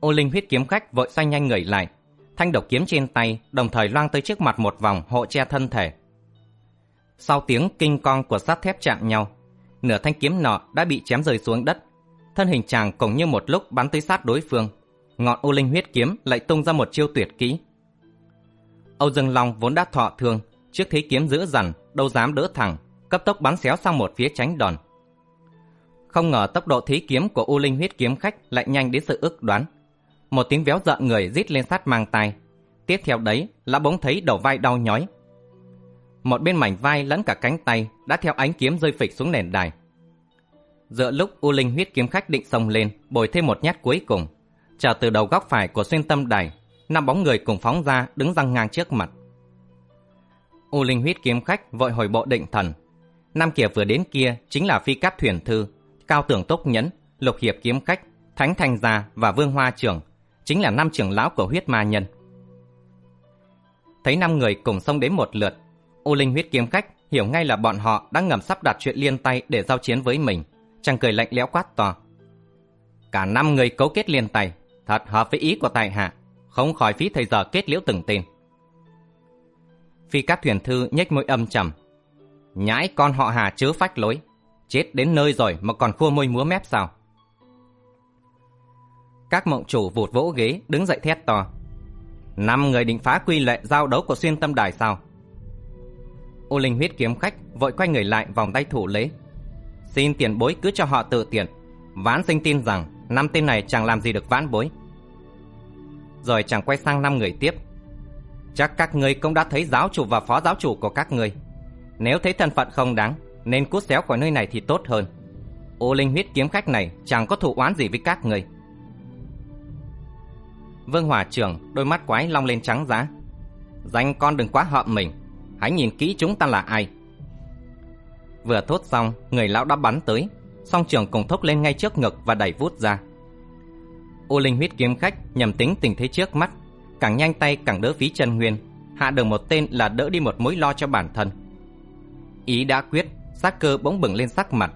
Ô Linh huyết kiếm khách vội xoay nhanh người lại, thanh độc kiếm trên tay đồng thời loang tới trước mặt một vòng hộ che thân thể. Sau tiếng kinh con của sắt thép chạm nhau, nửa thanh kiếm nọ đã bị chém rơi xuống đất. Thân hình chàng cũng như một lúc bắn tới sát đối phương. Ngọn ô linh huyết kiếm lại tung ra một chiêu tuyệt kỹ. Âu Dương Long vốn đã thọ thương, trước thế kiếm dữ dằn, đâu dám đỡ thẳng, cấp tốc bắn xéo sang một phía tránh đòn. Không ngờ tốc độ thí kiếm của U Linh huyết kiếm khách lại nhanh đến sự ước đoán. Một tiếng véo giận người rít lên sát mang tay. Tiếp theo đấy là bỗng thấy đầu vai đau nhói, một bên mảnh vai lẫn cả cánh tay đã theo ánh kiếm rơi phịch xuống nền đài. Giữa lúc U Linh huyết kiếm khách định xông lên, bồi thêm một nhát cuối cùng, trở từ đầu góc phải của xuyên tâm đài, năm bóng người cùng phóng ra đứng răng ngang trước mặt. U Linh huyết kiếm khách vội hồi bộ định thần. Năm kia vừa đến kia chính là phi cát thuyền thư, cao tưởng tốc nhẫn, lục hiệp kiếm khách, thánh thành gia và vương hoa trưởng, chính là năm trưởng lão của huyết ma nhân. Thấy năm người cùng xông đến một lượt, U Linh huyết kiếm khách hiểu ngay là bọn họ đang ngầm sắp đặt chuyện liên tay để giao chiến với mình. Chàng cười lạnh lẽo quát to. Cả năm người cấu kết liên tay, thật hợp với ý của tài hạ, không khỏi phí thời giờ kết liễu từng tên. Phi các thuyền thư nhếch môi âm trầm. Nhãi con họ hà chớ phách lối, chết đến nơi rồi mà còn khua môi múa mép sao? Các mộng chủ vụt vỗ ghế đứng dậy thét to. Năm người định phá quy lệ giao đấu của xuyên tâm đài sao? Ô Linh huyết kiếm khách vội quay người lại vòng tay thủ lễ. Xin tiền bối cứ cho họ tự tiện. Vãn sinh tin rằng năm tên này chẳng làm gì được vãn bối. Rồi chàng quay sang năm người tiếp. Chắc các ngươi cũng đã thấy giáo chủ và phó giáo chủ của các ngươi. Nếu thấy thân phận không đáng, nên cút xéo khỏi nơi này thì tốt hơn. Ô Linh huyết kiếm khách này chẳng có thù oán gì với các người. Vương Hòa trưởng đôi mắt quái long lên trắng giá. Danh con đừng quá hợm mình, hãy nhìn kỹ chúng ta là ai. Vừa thốt xong, người lão đã bắn tới, song trường cùng thốc lên ngay trước ngực và đẩy vút ra. Ô Linh huyết kiếm khách nhầm tính tình thế trước mắt, càng nhanh tay càng đỡ phí chân nguyên, hạ được một tên là đỡ đi một mối lo cho bản thân. Ý đã quyết, sát cơ bỗng bừng lên sắc mặt.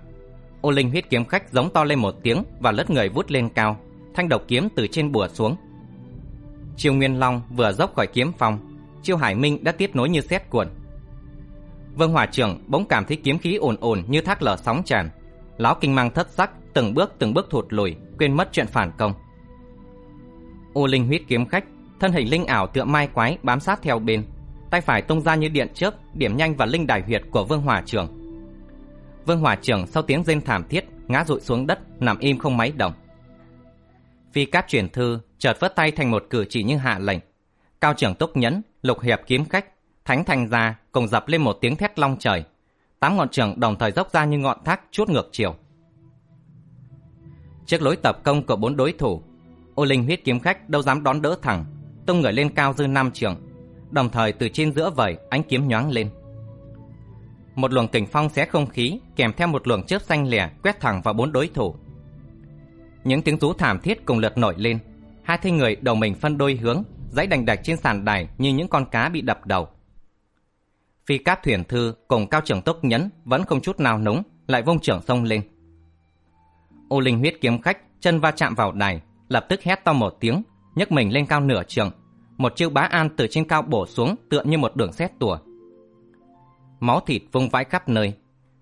ô Linh huyết kiếm khách giống to lên một tiếng và lướt người vút lên cao, thanh độc kiếm từ trên bùa xuống. Chiêu Nguyên Long vừa dốc khỏi kiếm phong, Chiêu Hải Minh đã tiếp nối như xét cuộn. Vương Hòa Trưởng bỗng cảm thấy kiếm khí ồn ồn như thác lở sóng tràn. Lão kinh mang thất sắc, từng bước từng bước thụt lùi, quên mất chuyện phản công. ô Linh huyết kiếm khách, thân hình linh ảo tựa mai quái bám sát theo bên, tay phải tung ra như điện chớp, điểm nhanh vào linh đài huyệt của Vương Hòa Trưởng. Vương Hòa Trưởng sau tiếng rên thảm thiết ngã rụi xuống đất, nằm im không máy động. Phi cáp truyền thư chợt vớt tay thành một cử chỉ như hạ lệnh. Cao trưởng túc nhẫn, lục hiệp kiếm khách, thánh thành ra cùng dập lên một tiếng thét long trời. Tám ngọn trường đồng thời dốc ra như ngọn thác chuốt ngược chiều. Trước lối tập công của bốn đối thủ, ô linh huyết kiếm khách đâu dám đón đỡ thẳng, tung người lên cao dư năm trường, đồng thời từ trên giữa vẩy ánh kiếm nhoáng lên. Một luồng kình phong xé không khí, kèm theo một luồng chớp xanh lẻ quét thẳng vào bốn đối thủ. Những tiếng rú thảm thiết cùng lượt nổi lên, hai thân người đầu mình phân đôi hướng, dãy đành đạch trên sàn đài như những con cá bị đập đầu. Phi cáp thuyền thư cùng cao trưởng tốc nhẫn vẫn không chút nào núng, lại vung trưởng sông lên. Ô linh huyết kiếm khách chân va chạm vào đài, lập tức hét to một tiếng, nhấc mình lên cao nửa trường. Một chiêu bá an từ trên cao bổ xuống tựa như một đường xét tùa. Máu thịt vung vãi khắp nơi.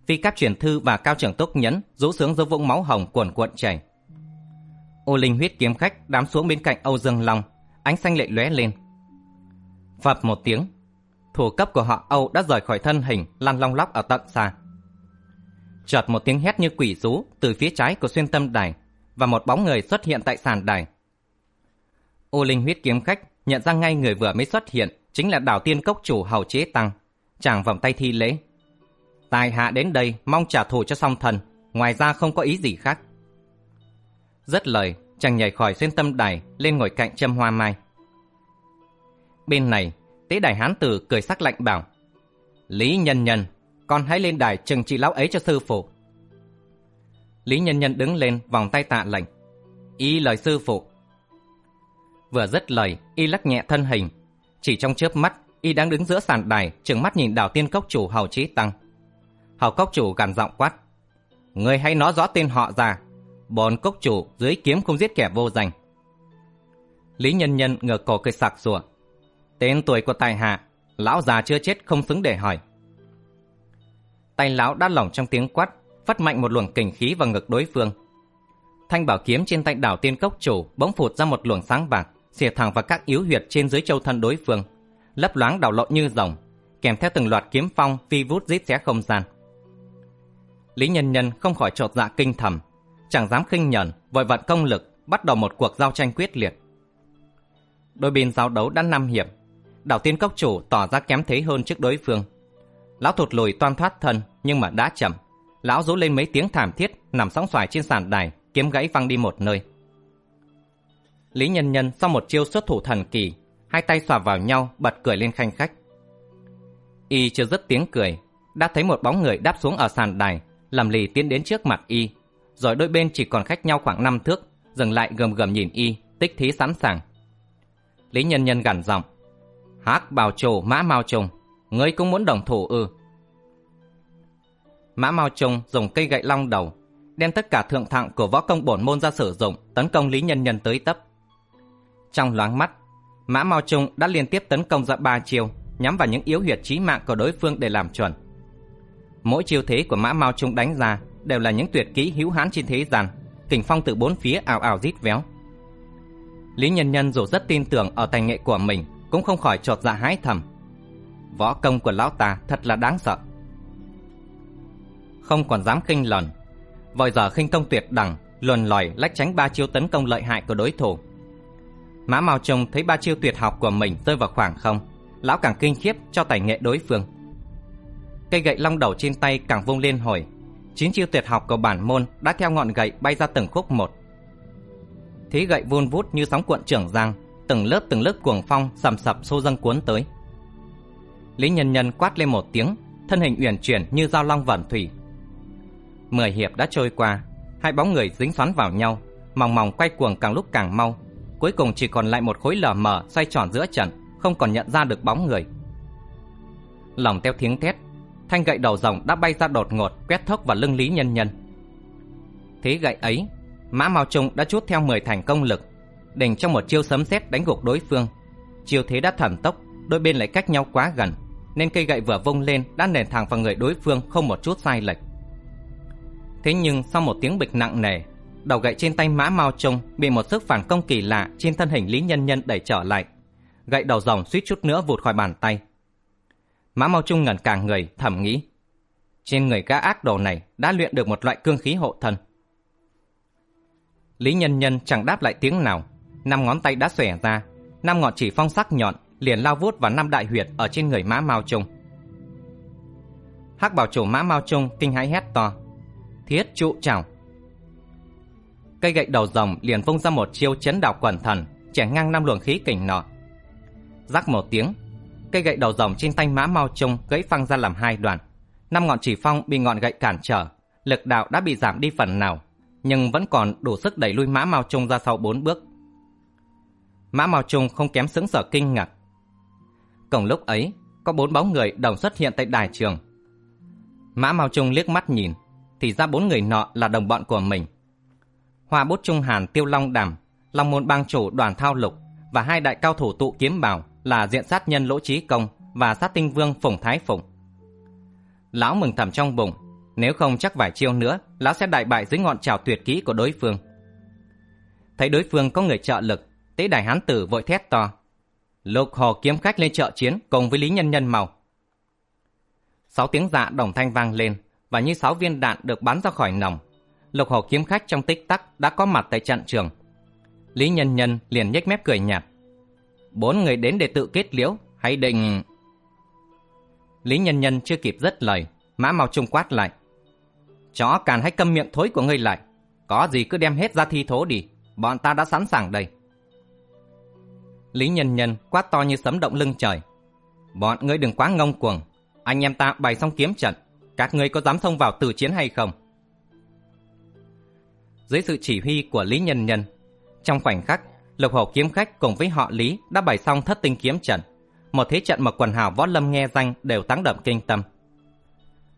Phi cáp truyền thư và cao trưởng tốc nhẫn rũ sướng dấu vũng máu hồng cuồn cuộn chảy. Ô linh huyết kiếm khách đám xuống bên cạnh Âu Dương Long, ánh xanh lệ lóe lên. Phập một tiếng, thủ cấp của họ Âu đã rời khỏi thân hình, lăn long lóc ở tận xa. Chợt một tiếng hét như quỷ rú từ phía trái của xuyên tâm đài và một bóng người xuất hiện tại sàn đài. Ô linh huyết kiếm khách nhận ra ngay người vừa mới xuất hiện chính là đảo tiên cốc chủ hầu chế tăng. Chàng vòng tay thi lễ. Tài hạ đến đây mong trả thù cho song thần, ngoài ra không có ý gì khác. Rất lời, chàng nhảy khỏi xuyên tâm đài lên ngồi cạnh châm hoa mai. Bên này, tế đài hán tử cười sắc lạnh bảo Lý nhân nhân, con hãy lên đài trừng trị lão ấy cho sư phụ. Lý nhân nhân đứng lên vòng tay tạ lệnh. Y lời sư phụ. Vừa dứt lời, y lắc nhẹ thân hình. Chỉ trong chớp mắt, y đang đứng giữa sàn đài, trừng mắt nhìn đào tiên cốc chủ hầu trí tăng. Hầu cốc chủ gằn giọng quát. Người hãy nói rõ tên họ ra, bọn cốc chủ dưới kiếm không giết kẻ vô danh. Lý Nhân Nhân ngửa cổ cười sặc sủa. Tên tuổi của tài hạ, lão già chưa chết không xứng để hỏi. Tay lão đã lỏng trong tiếng quát, phát mạnh một luồng kình khí vào ngực đối phương. Thanh bảo kiếm trên tay đảo tiên cốc chủ bỗng phụt ra một luồng sáng bạc, xìa thẳng vào các yếu huyệt trên dưới châu thân đối phương, lấp loáng đảo lộn như rồng, kèm theo từng loạt kiếm phong phi vút rít xé không gian. Lý Nhân Nhân không khỏi trột dạ kinh thầm, chẳng dám khinh nhẫn, vội vận công lực, bắt đầu một cuộc giao tranh quyết liệt. Đôi bên giao đấu đã năm hiệp, đảo tiên cốc chủ tỏ ra kém thế hơn trước đối phương. Lão thụt lùi toan thoát thân, nhưng mà đã chậm. Lão rú lên mấy tiếng thảm thiết, nằm sóng xoài trên sàn đài, kiếm gãy văng đi một nơi. Lý Nhân Nhân sau một chiêu xuất thủ thần kỳ, hai tay xòa vào nhau, bật cười lên khanh khách. Y chưa dứt tiếng cười, đã thấy một bóng người đáp xuống ở sàn đài, làm lì tiến đến trước mặt Y, rồi đôi bên chỉ còn cách nhau khoảng 5 thước, dừng lại gầm gầm nhìn y, tích thí sẵn sàng. Lý Nhân Nhân gằn giọng, "Hắc bào trồ Mã Mao Trùng, ngươi cũng muốn đồng thủ ư?" Mã Mao Trung dùng cây gậy long đầu, đem tất cả thượng thặng của võ công bổn môn ra sử dụng, tấn công Lý Nhân Nhân tới tấp. Trong loáng mắt, Mã Mao Trung đã liên tiếp tấn công ra ba chiêu, nhắm vào những yếu huyệt chí mạng của đối phương để làm chuẩn. Mỗi chiêu thế của Mã Mao Trung đánh ra đều là những tuyệt kỹ hữu hán trên thế gian, kình phong từ bốn phía ảo ảo rít véo. Lý Nhân Nhân dù rất tin tưởng ở tài nghệ của mình, cũng không khỏi chột dạ hái thầm. Võ công của lão ta thật là đáng sợ. Không còn dám khinh lần, vội giờ khinh công tuyệt đẳng, luồn lòi lách tránh ba chiêu tấn công lợi hại của đối thủ. Mã Mao Trung thấy ba chiêu tuyệt học của mình rơi vào khoảng không, lão càng kinh khiếp cho tài nghệ đối phương. Cây gậy long đầu trên tay càng vung lên hồi, chín chiêu tuyệt học của bản môn đã theo ngọn gậy bay ra từng khúc một. Thế gậy vun vút như sóng cuộn trưởng giang, từng lớp từng lớp cuồng phong sầm sập xô dâng cuốn tới. Lý Nhân Nhân quát lên một tiếng, thân hình uyển chuyển như dao long vẩn thủy. Mười hiệp đã trôi qua, hai bóng người dính xoắn vào nhau, mòng mòng quay cuồng càng lúc càng mau, cuối cùng chỉ còn lại một khối lở mờ xoay tròn giữa trận, không còn nhận ra được bóng người. Lòng theo tiếng thét, thanh gậy đầu rồng đã bay ra đột ngột quét thốc vào lưng Lý Nhân Nhân. Thế gậy ấy, Mã Mao Trung đã chút theo 10 thành công lực, đỉnh trong một chiêu sấm sét đánh gục đối phương. Chiêu thế đã thần tốc, đôi bên lại cách nhau quá gần, nên cây gậy vừa vung lên đã nền thẳng vào người đối phương không một chút sai lệch. Thế nhưng sau một tiếng bịch nặng nề, đầu gậy trên tay Mã Mao Trung bị một sức phản công kỳ lạ trên thân hình Lý Nhân Nhân đẩy trở lại. Gậy đầu rồng suýt chút nữa vụt khỏi bàn tay. Mã Mao Trung ngẩn cả người, thầm nghĩ. Trên người gã ác đồ này đã luyện được một loại cương khí hộ thân. Lý Nhân Nhân chẳng đáp lại tiếng nào, năm ngón tay đã xòe ra, năm ngọn chỉ phong sắc nhọn liền lao vút vào năm đại huyệt ở trên người Mã Mao Trung. Hắc bảo chủ Mã Mao Trung kinh hãi hét to: "Thiết trụ chảo!" Cây gậy đầu rồng liền vung ra một chiêu chấn đảo quần thần, chẻ ngang năm luồng khí kình nọ. Rắc một tiếng, cây gậy đầu rồng trên tay Mã Mao Trung gãy phăng ra làm hai đoạn. Năm ngọn chỉ phong bị ngọn gậy cản trở, lực đạo đã bị giảm đi phần nào, nhưng vẫn còn đủ sức đẩy lui Mã Mao Trung ra sau bốn bước. Mã Mao Trung không kém sững sở kinh ngạc. Cùng lúc ấy, có bốn bóng người đồng xuất hiện tại đài trường. Mã Mao Trung liếc mắt nhìn, thì ra bốn người nọ là đồng bọn của mình. Hoa bút Trung Hàn Tiêu Long Đàm, Long môn bang chủ đoàn thao lục và hai đại cao thủ tụ kiếm bảo là diện sát nhân Lỗ Trí Công và sát tinh vương Phùng Thái Phùng. Lão mừng thầm trong bụng, nếu không chắc vài chiêu nữa, lão sẽ đại bại dưới ngọn trào tuyệt kỹ của đối phương. Thấy đối phương có người trợ lực, tế đại hán tử vội thét to. Lục hồ kiếm khách lên trợ chiến cùng với Lý Nhân Nhân màu. Sáu tiếng dạ đồng thanh vang lên, và như sáu viên đạn được bắn ra khỏi nòng. Lục Hổ kiếm khách trong tích tắc đã có mặt tại trận trường. Lý Nhân Nhân liền nhếch mép cười nhạt. Bốn người đến để tự kết liễu, hay định... Lý Nhân Nhân chưa kịp dứt lời, Mã Mao Trung quát lại. Chó càn hãy câm miệng thối của ngươi lại. Có gì cứ đem hết ra thi thố đi. Bọn ta đã sẵn sàng đây. Lý Nhân Nhân quát to như sấm động lưng trời. Bọn ngươi đừng quá ngông cuồng. Anh em ta bày xong kiếm trận. Các ngươi có dám xông vào tử chiến hay không? Dưới sự chỉ huy của Lý Nhân Nhân, trong khoảnh khắc, Lục Hổ kiếm khách cùng với họ Lý đã bày xong thất tinh kiếm trận. Một thế trận mà quần hào võ lâm nghe danh đều tăng đậm kinh tâm.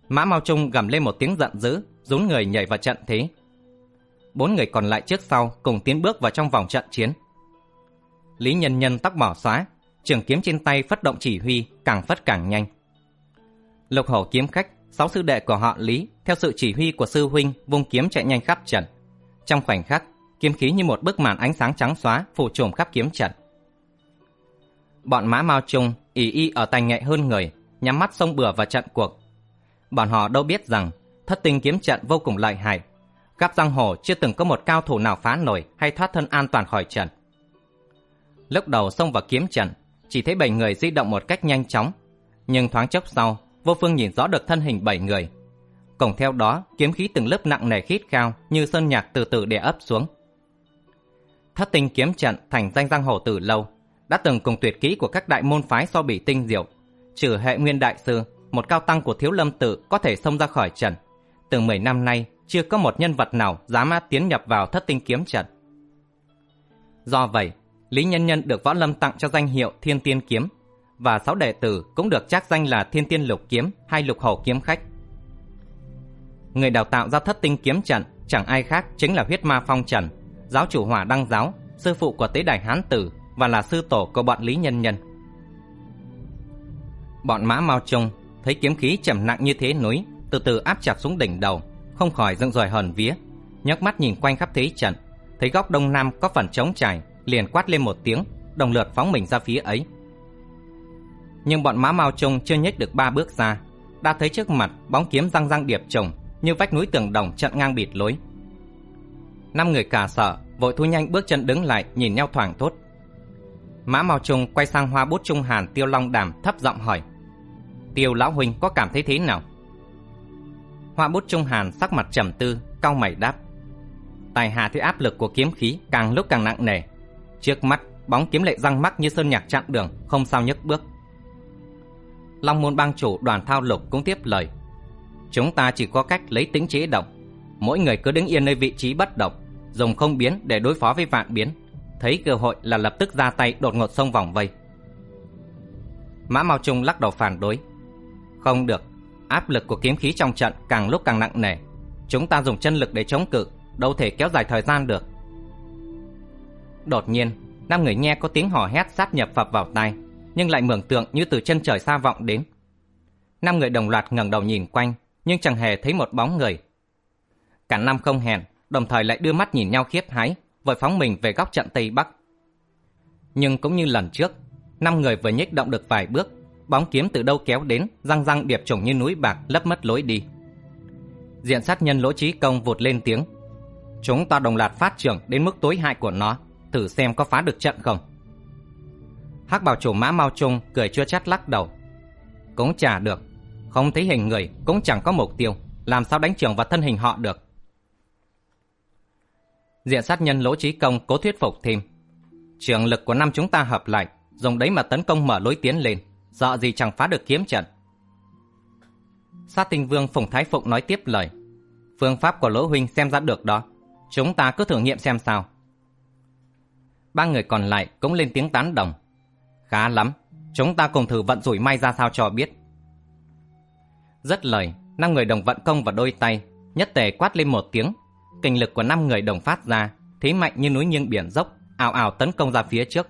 Mã Mao Trung gầm lên một tiếng giận dữ, rún người nhảy vào trận thế. Bốn người còn lại trước sau cùng tiến bước vào trong vòng trận chiến. Lý Nhân Nhân tóc bỏ xóa, trường kiếm trên tay phất động chỉ huy, càng phất càng nhanh. Lục Hổ kiếm khách, sáu sư đệ của họ Lý, theo sự chỉ huy của sư huynh, vung kiếm chạy nhanh khắp trận. Trong khoảnh khắc, kiếm khí như một bức màn ánh sáng trắng xóa phủ trùm khắp kiếm trận. Bọn Mã Mao Trung ý y ở tài nghệ hơn người, nhắm mắt xông bừa vào trận cuộc, Bọn họ đâu biết rằng thất tinh kiếm trận vô cùng lợi hại. Gắp giang hồ chưa từng có một cao thủ nào phá nổi hay thoát thân an toàn khỏi trận. Lúc đầu xông vào kiếm trận, chỉ thấy bảy người di động một cách nhanh chóng. Nhưng thoáng chốc sau, vô phương nhìn rõ được thân hình bảy người. Cùng theo đó, kiếm khí từng lớp nặng nề khít cao như sơn nhạc từ từ đè ấp xuống. Thất tinh kiếm trận thành danh giang hồ từ lâu, đã từng cùng tuyệt kỹ của các đại môn phái so bỉ tinh diệu, trừ hệ nguyên đại sư một cao tăng của thiếu lâm tự có thể xông ra khỏi trận. Từ 10 năm nay, chưa có một nhân vật nào dám tiến nhập vào thất tinh kiếm trận. Do vậy, Lý Nhân Nhân được võ lâm tặng cho danh hiệu Thiên Tiên Kiếm, và sáu đệ tử cũng được trác danh là Thiên Tiên Lục Kiếm hay Lục Hầu Kiếm Khách người đào tạo ra thất tinh kiếm trận chẳng ai khác chính là huyết ma phong trần, giáo chủ hỏa đăng giáo, sư phụ của tế đài hán tử và là sư tổ của bọn lý nhân nhân. Bọn mã mao trung thấy kiếm khí trầm nặng như thế núi, từ từ áp chặt xuống đỉnh đầu, không khỏi dựng dòi hờn vía, nhấc mắt nhìn quanh khắp thế trận, thấy góc đông nam có phần trống trải, liền quát lên một tiếng, đồng lượt phóng mình ra phía ấy. Nhưng bọn mã mao trung chưa nhích được ba bước ra, đã thấy trước mặt bóng kiếm răng răng điệp trùng như vách núi tường đồng chặn ngang bịt lối. Năm người cả sợ, vội thu nhanh bước chân đứng lại nhìn nhau thoảng thốt. Mã Mao Trung quay sang hoa bút trung hàn Tiêu Long Đàm thấp giọng hỏi. Tiêu Lão Huynh có cảm thấy thế nào? Hoa bút trung hàn sắc mặt trầm tư, cau mày đáp. Tài hạ thấy áp lực của kiếm khí càng lúc càng nặng nề. Trước mắt, bóng kiếm lệ răng mắc như sơn nhạc chặn đường, không sao nhấc bước. Long môn bang chủ đoàn thao lục cũng tiếp lời. Chúng ta chỉ có cách lấy tính chế động. Mỗi người cứ đứng yên nơi vị trí bất động, dùng không biến để đối phó với vạn biến. Thấy cơ hội là lập tức ra tay đột ngột xông vòng vây. Mã Mao Trung lắc đầu phản đối. Không được, áp lực của kiếm khí trong trận càng lúc càng nặng nề. Chúng ta dùng chân lực để chống cự, đâu thể kéo dài thời gian được. Đột nhiên, năm người nghe có tiếng hò hét sát nhập phập vào tai, nhưng lại mường tượng như từ chân trời xa vọng đến. Năm người đồng loạt ngẩng đầu nhìn quanh, nhưng chẳng hề thấy một bóng người. Cả năm không hẹn, đồng thời lại đưa mắt nhìn nhau khiếp hái, vội phóng mình về góc trận Tây Bắc. Nhưng cũng như lần trước, năm người vừa nhích động được vài bước, bóng kiếm từ đâu kéo đến, răng răng điệp trùng như núi bạc lấp mất lối đi. Diện sát nhân lỗ trí công vụt lên tiếng. Chúng ta đồng loạt phát trưởng đến mức tối hại của nó, thử xem có phá được trận không. hắc bảo chủ mã mau trung cười chua chát lắc đầu. Cũng chả được, không thấy hình người cũng chẳng có mục tiêu, làm sao đánh trưởng vào thân hình họ được. Diện sát nhân lỗ trí công cố thuyết phục thêm. Trường lực của năm chúng ta hợp lại, dùng đấy mà tấn công mở lối tiến lên, sợ gì chẳng phá được kiếm trận. Sát tinh vương Phùng Thái Phụng nói tiếp lời. Phương pháp của lỗ huynh xem ra được đó, chúng ta cứ thử nghiệm xem sao. Ba người còn lại cũng lên tiếng tán đồng. Khá lắm, chúng ta cùng thử vận rủi may ra sao cho biết. Rất lời, năm người đồng vận công vào đôi tay, nhất tề quát lên một tiếng Kinh lực của năm người đồng phát ra, thế mạnh như núi nghiêng biển dốc, ảo ảo tấn công ra phía trước.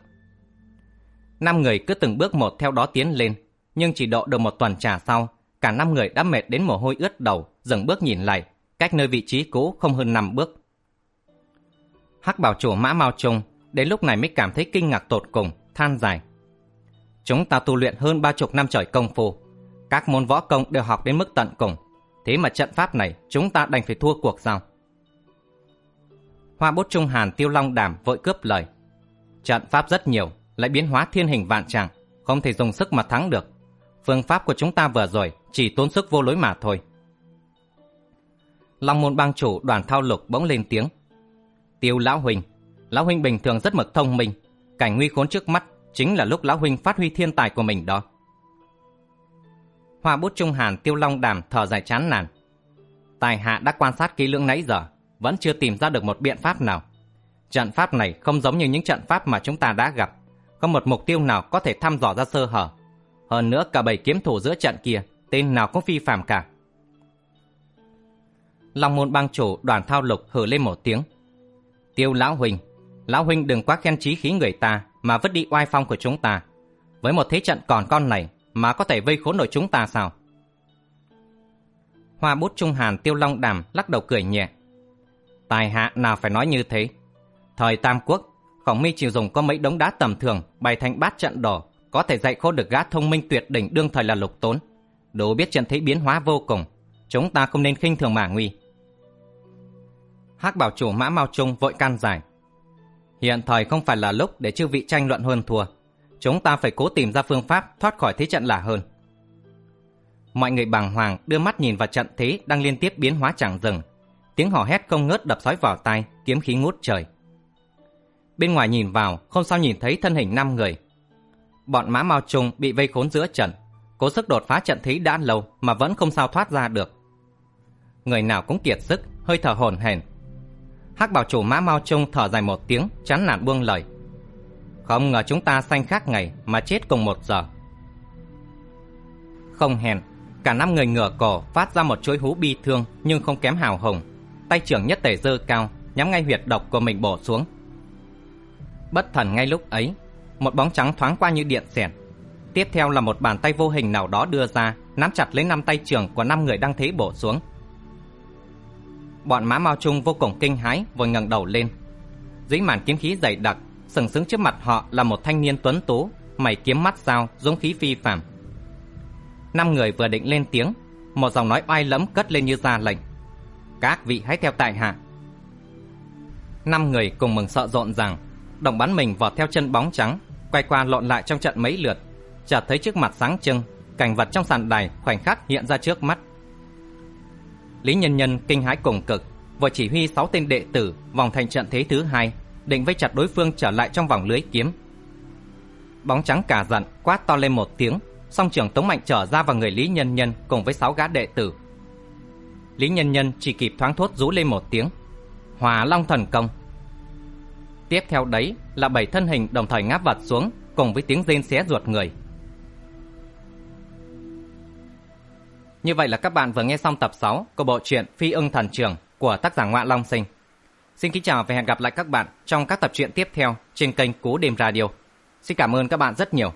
Năm người cứ từng bước một theo đó tiến lên, nhưng chỉ độ được một tuần trà sau, cả năm người đã mệt đến mồ hôi ướt đầu, dừng bước nhìn lại, cách nơi vị trí cũ không hơn năm bước. Hắc bảo chủ Mã Mao Trung đến lúc này mới cảm thấy kinh ngạc tột cùng, than dài. Chúng ta tu luyện hơn ba chục năm trời công phu, các môn võ công đều học đến mức tận cùng, thế mà trận pháp này chúng ta đành phải thua cuộc sao? Hoa bút trung hàn tiêu long đàm vội cướp lời. Trận pháp rất nhiều, lại biến hóa thiên hình vạn trạng, không thể dùng sức mà thắng được. Phương pháp của chúng ta vừa rồi chỉ tốn sức vô lối mà thôi. Long môn bang chủ đoàn thao lục bỗng lên tiếng. Tiêu lão huynh, lão huynh bình thường rất mực thông minh, cảnh nguy khốn trước mắt chính là lúc lão huynh phát huy thiên tài của mình đó. Hoa bút trung hàn tiêu long đàm thở dài chán nản. Tài hạ đã quan sát kỹ lưỡng nãy giờ, vẫn chưa tìm ra được một biện pháp nào. Trận pháp này không giống như những trận pháp mà chúng ta đã gặp, có một mục tiêu nào có thể thăm dò ra sơ hở. Hơn nữa cả bảy kiếm thủ giữa trận kia, tên nào cũng phi phàm cả. Long môn bang chủ đoàn thao lục hử lên một tiếng. Tiêu lão huynh, lão huynh đừng quá khen trí khí người ta mà vứt đi oai phong của chúng ta. Với một thế trận còn con này mà có thể vây khốn nổi chúng ta sao? Hoa bút trung hàn tiêu long đàm lắc đầu cười nhẹ. Tài hạ nào phải nói như thế. Thời Tam Quốc, Khổng Mi chỉ dùng có mấy đống đá tầm thường bày thành bát trận đỏ, có thể dạy khô được gã thông minh tuyệt đỉnh đương thời là lục tốn. Đủ biết trận thế biến hóa vô cùng, chúng ta không nên khinh thường mà nguy. Hắc bảo chủ Mã Mao Trung vội can giải. Hiện thời không phải là lúc để chư vị tranh luận hơn thua. Chúng ta phải cố tìm ra phương pháp thoát khỏi thế trận là hơn. Mọi người bàng hoàng đưa mắt nhìn vào trận thế đang liên tiếp biến hóa chẳng dừng, tiếng hò hét không ngớt đập sói vào tai, kiếm khí ngút trời. Bên ngoài nhìn vào, không sao nhìn thấy thân hình năm người. Bọn mã mao trung bị vây khốn giữa trận, cố sức đột phá trận thế đã lâu mà vẫn không sao thoát ra được. Người nào cũng kiệt sức, hơi thở hổn hển. Hắc bảo chủ mã mao trung thở dài một tiếng, chán nản buông lời. Không ngờ chúng ta sanh khác ngày mà chết cùng một giờ. Không hèn, Cả năm người ngửa cổ phát ra một chuỗi hú bi thương nhưng không kém hào hùng. Tay trưởng nhất tể dơ cao, nhắm ngay huyệt độc của mình bổ xuống. Bất thần ngay lúc ấy, một bóng trắng thoáng qua như điện xẹt. Tiếp theo là một bàn tay vô hình nào đó đưa ra, nắm chặt lấy năm tay trưởng của năm người đang thế bổ xuống. Bọn mã Mao Trung vô cùng kinh hãi, vội ngẩng đầu lên. Dưới màn kiếm khí dày đặc, sừng sững trước mặt họ là một thanh niên tuấn tú, mày kiếm mắt dao, dũng khí phi phàm. Năm người vừa định lên tiếng, một giọng nói oai lẫm cất lên như ra lệnh. Các vị hãy theo tại hạ. Năm người cùng mừng sợ rộn ràng, đồng bắn mình vọt theo chân bóng trắng, quay qua lộn lại trong trận mấy lượt, chợt thấy trước mặt sáng trưng, cảnh vật trong sàn đài khoảnh khắc hiện ra trước mắt. Lý Nhân Nhân kinh hãi cùng cực, vừa chỉ huy sáu tên đệ tử vòng thành trận thế thứ hai, định vây chặt đối phương trở lại trong vòng lưới kiếm. Bóng trắng cả giận, quát to lên một tiếng, song trưởng tống mạnh trở ra vào người Lý Nhân Nhân cùng với sáu gã đệ tử. Lý Nhân Nhân chỉ kịp thoáng thốt rú lên một tiếng, Hòa Long thần công. Tiếp theo đấy là bảy thân hình đồng thời ngáp vật xuống cùng với tiếng rên xé ruột người. Như vậy là các bạn vừa nghe xong tập 6 của bộ truyện Phi ưng thần trường của tác giả Ngoại Long Sinh. Xin kính chào và hẹn gặp lại các bạn trong các tập truyện tiếp theo trên kênh Cú Đêm Radio. Xin cảm ơn các bạn rất nhiều.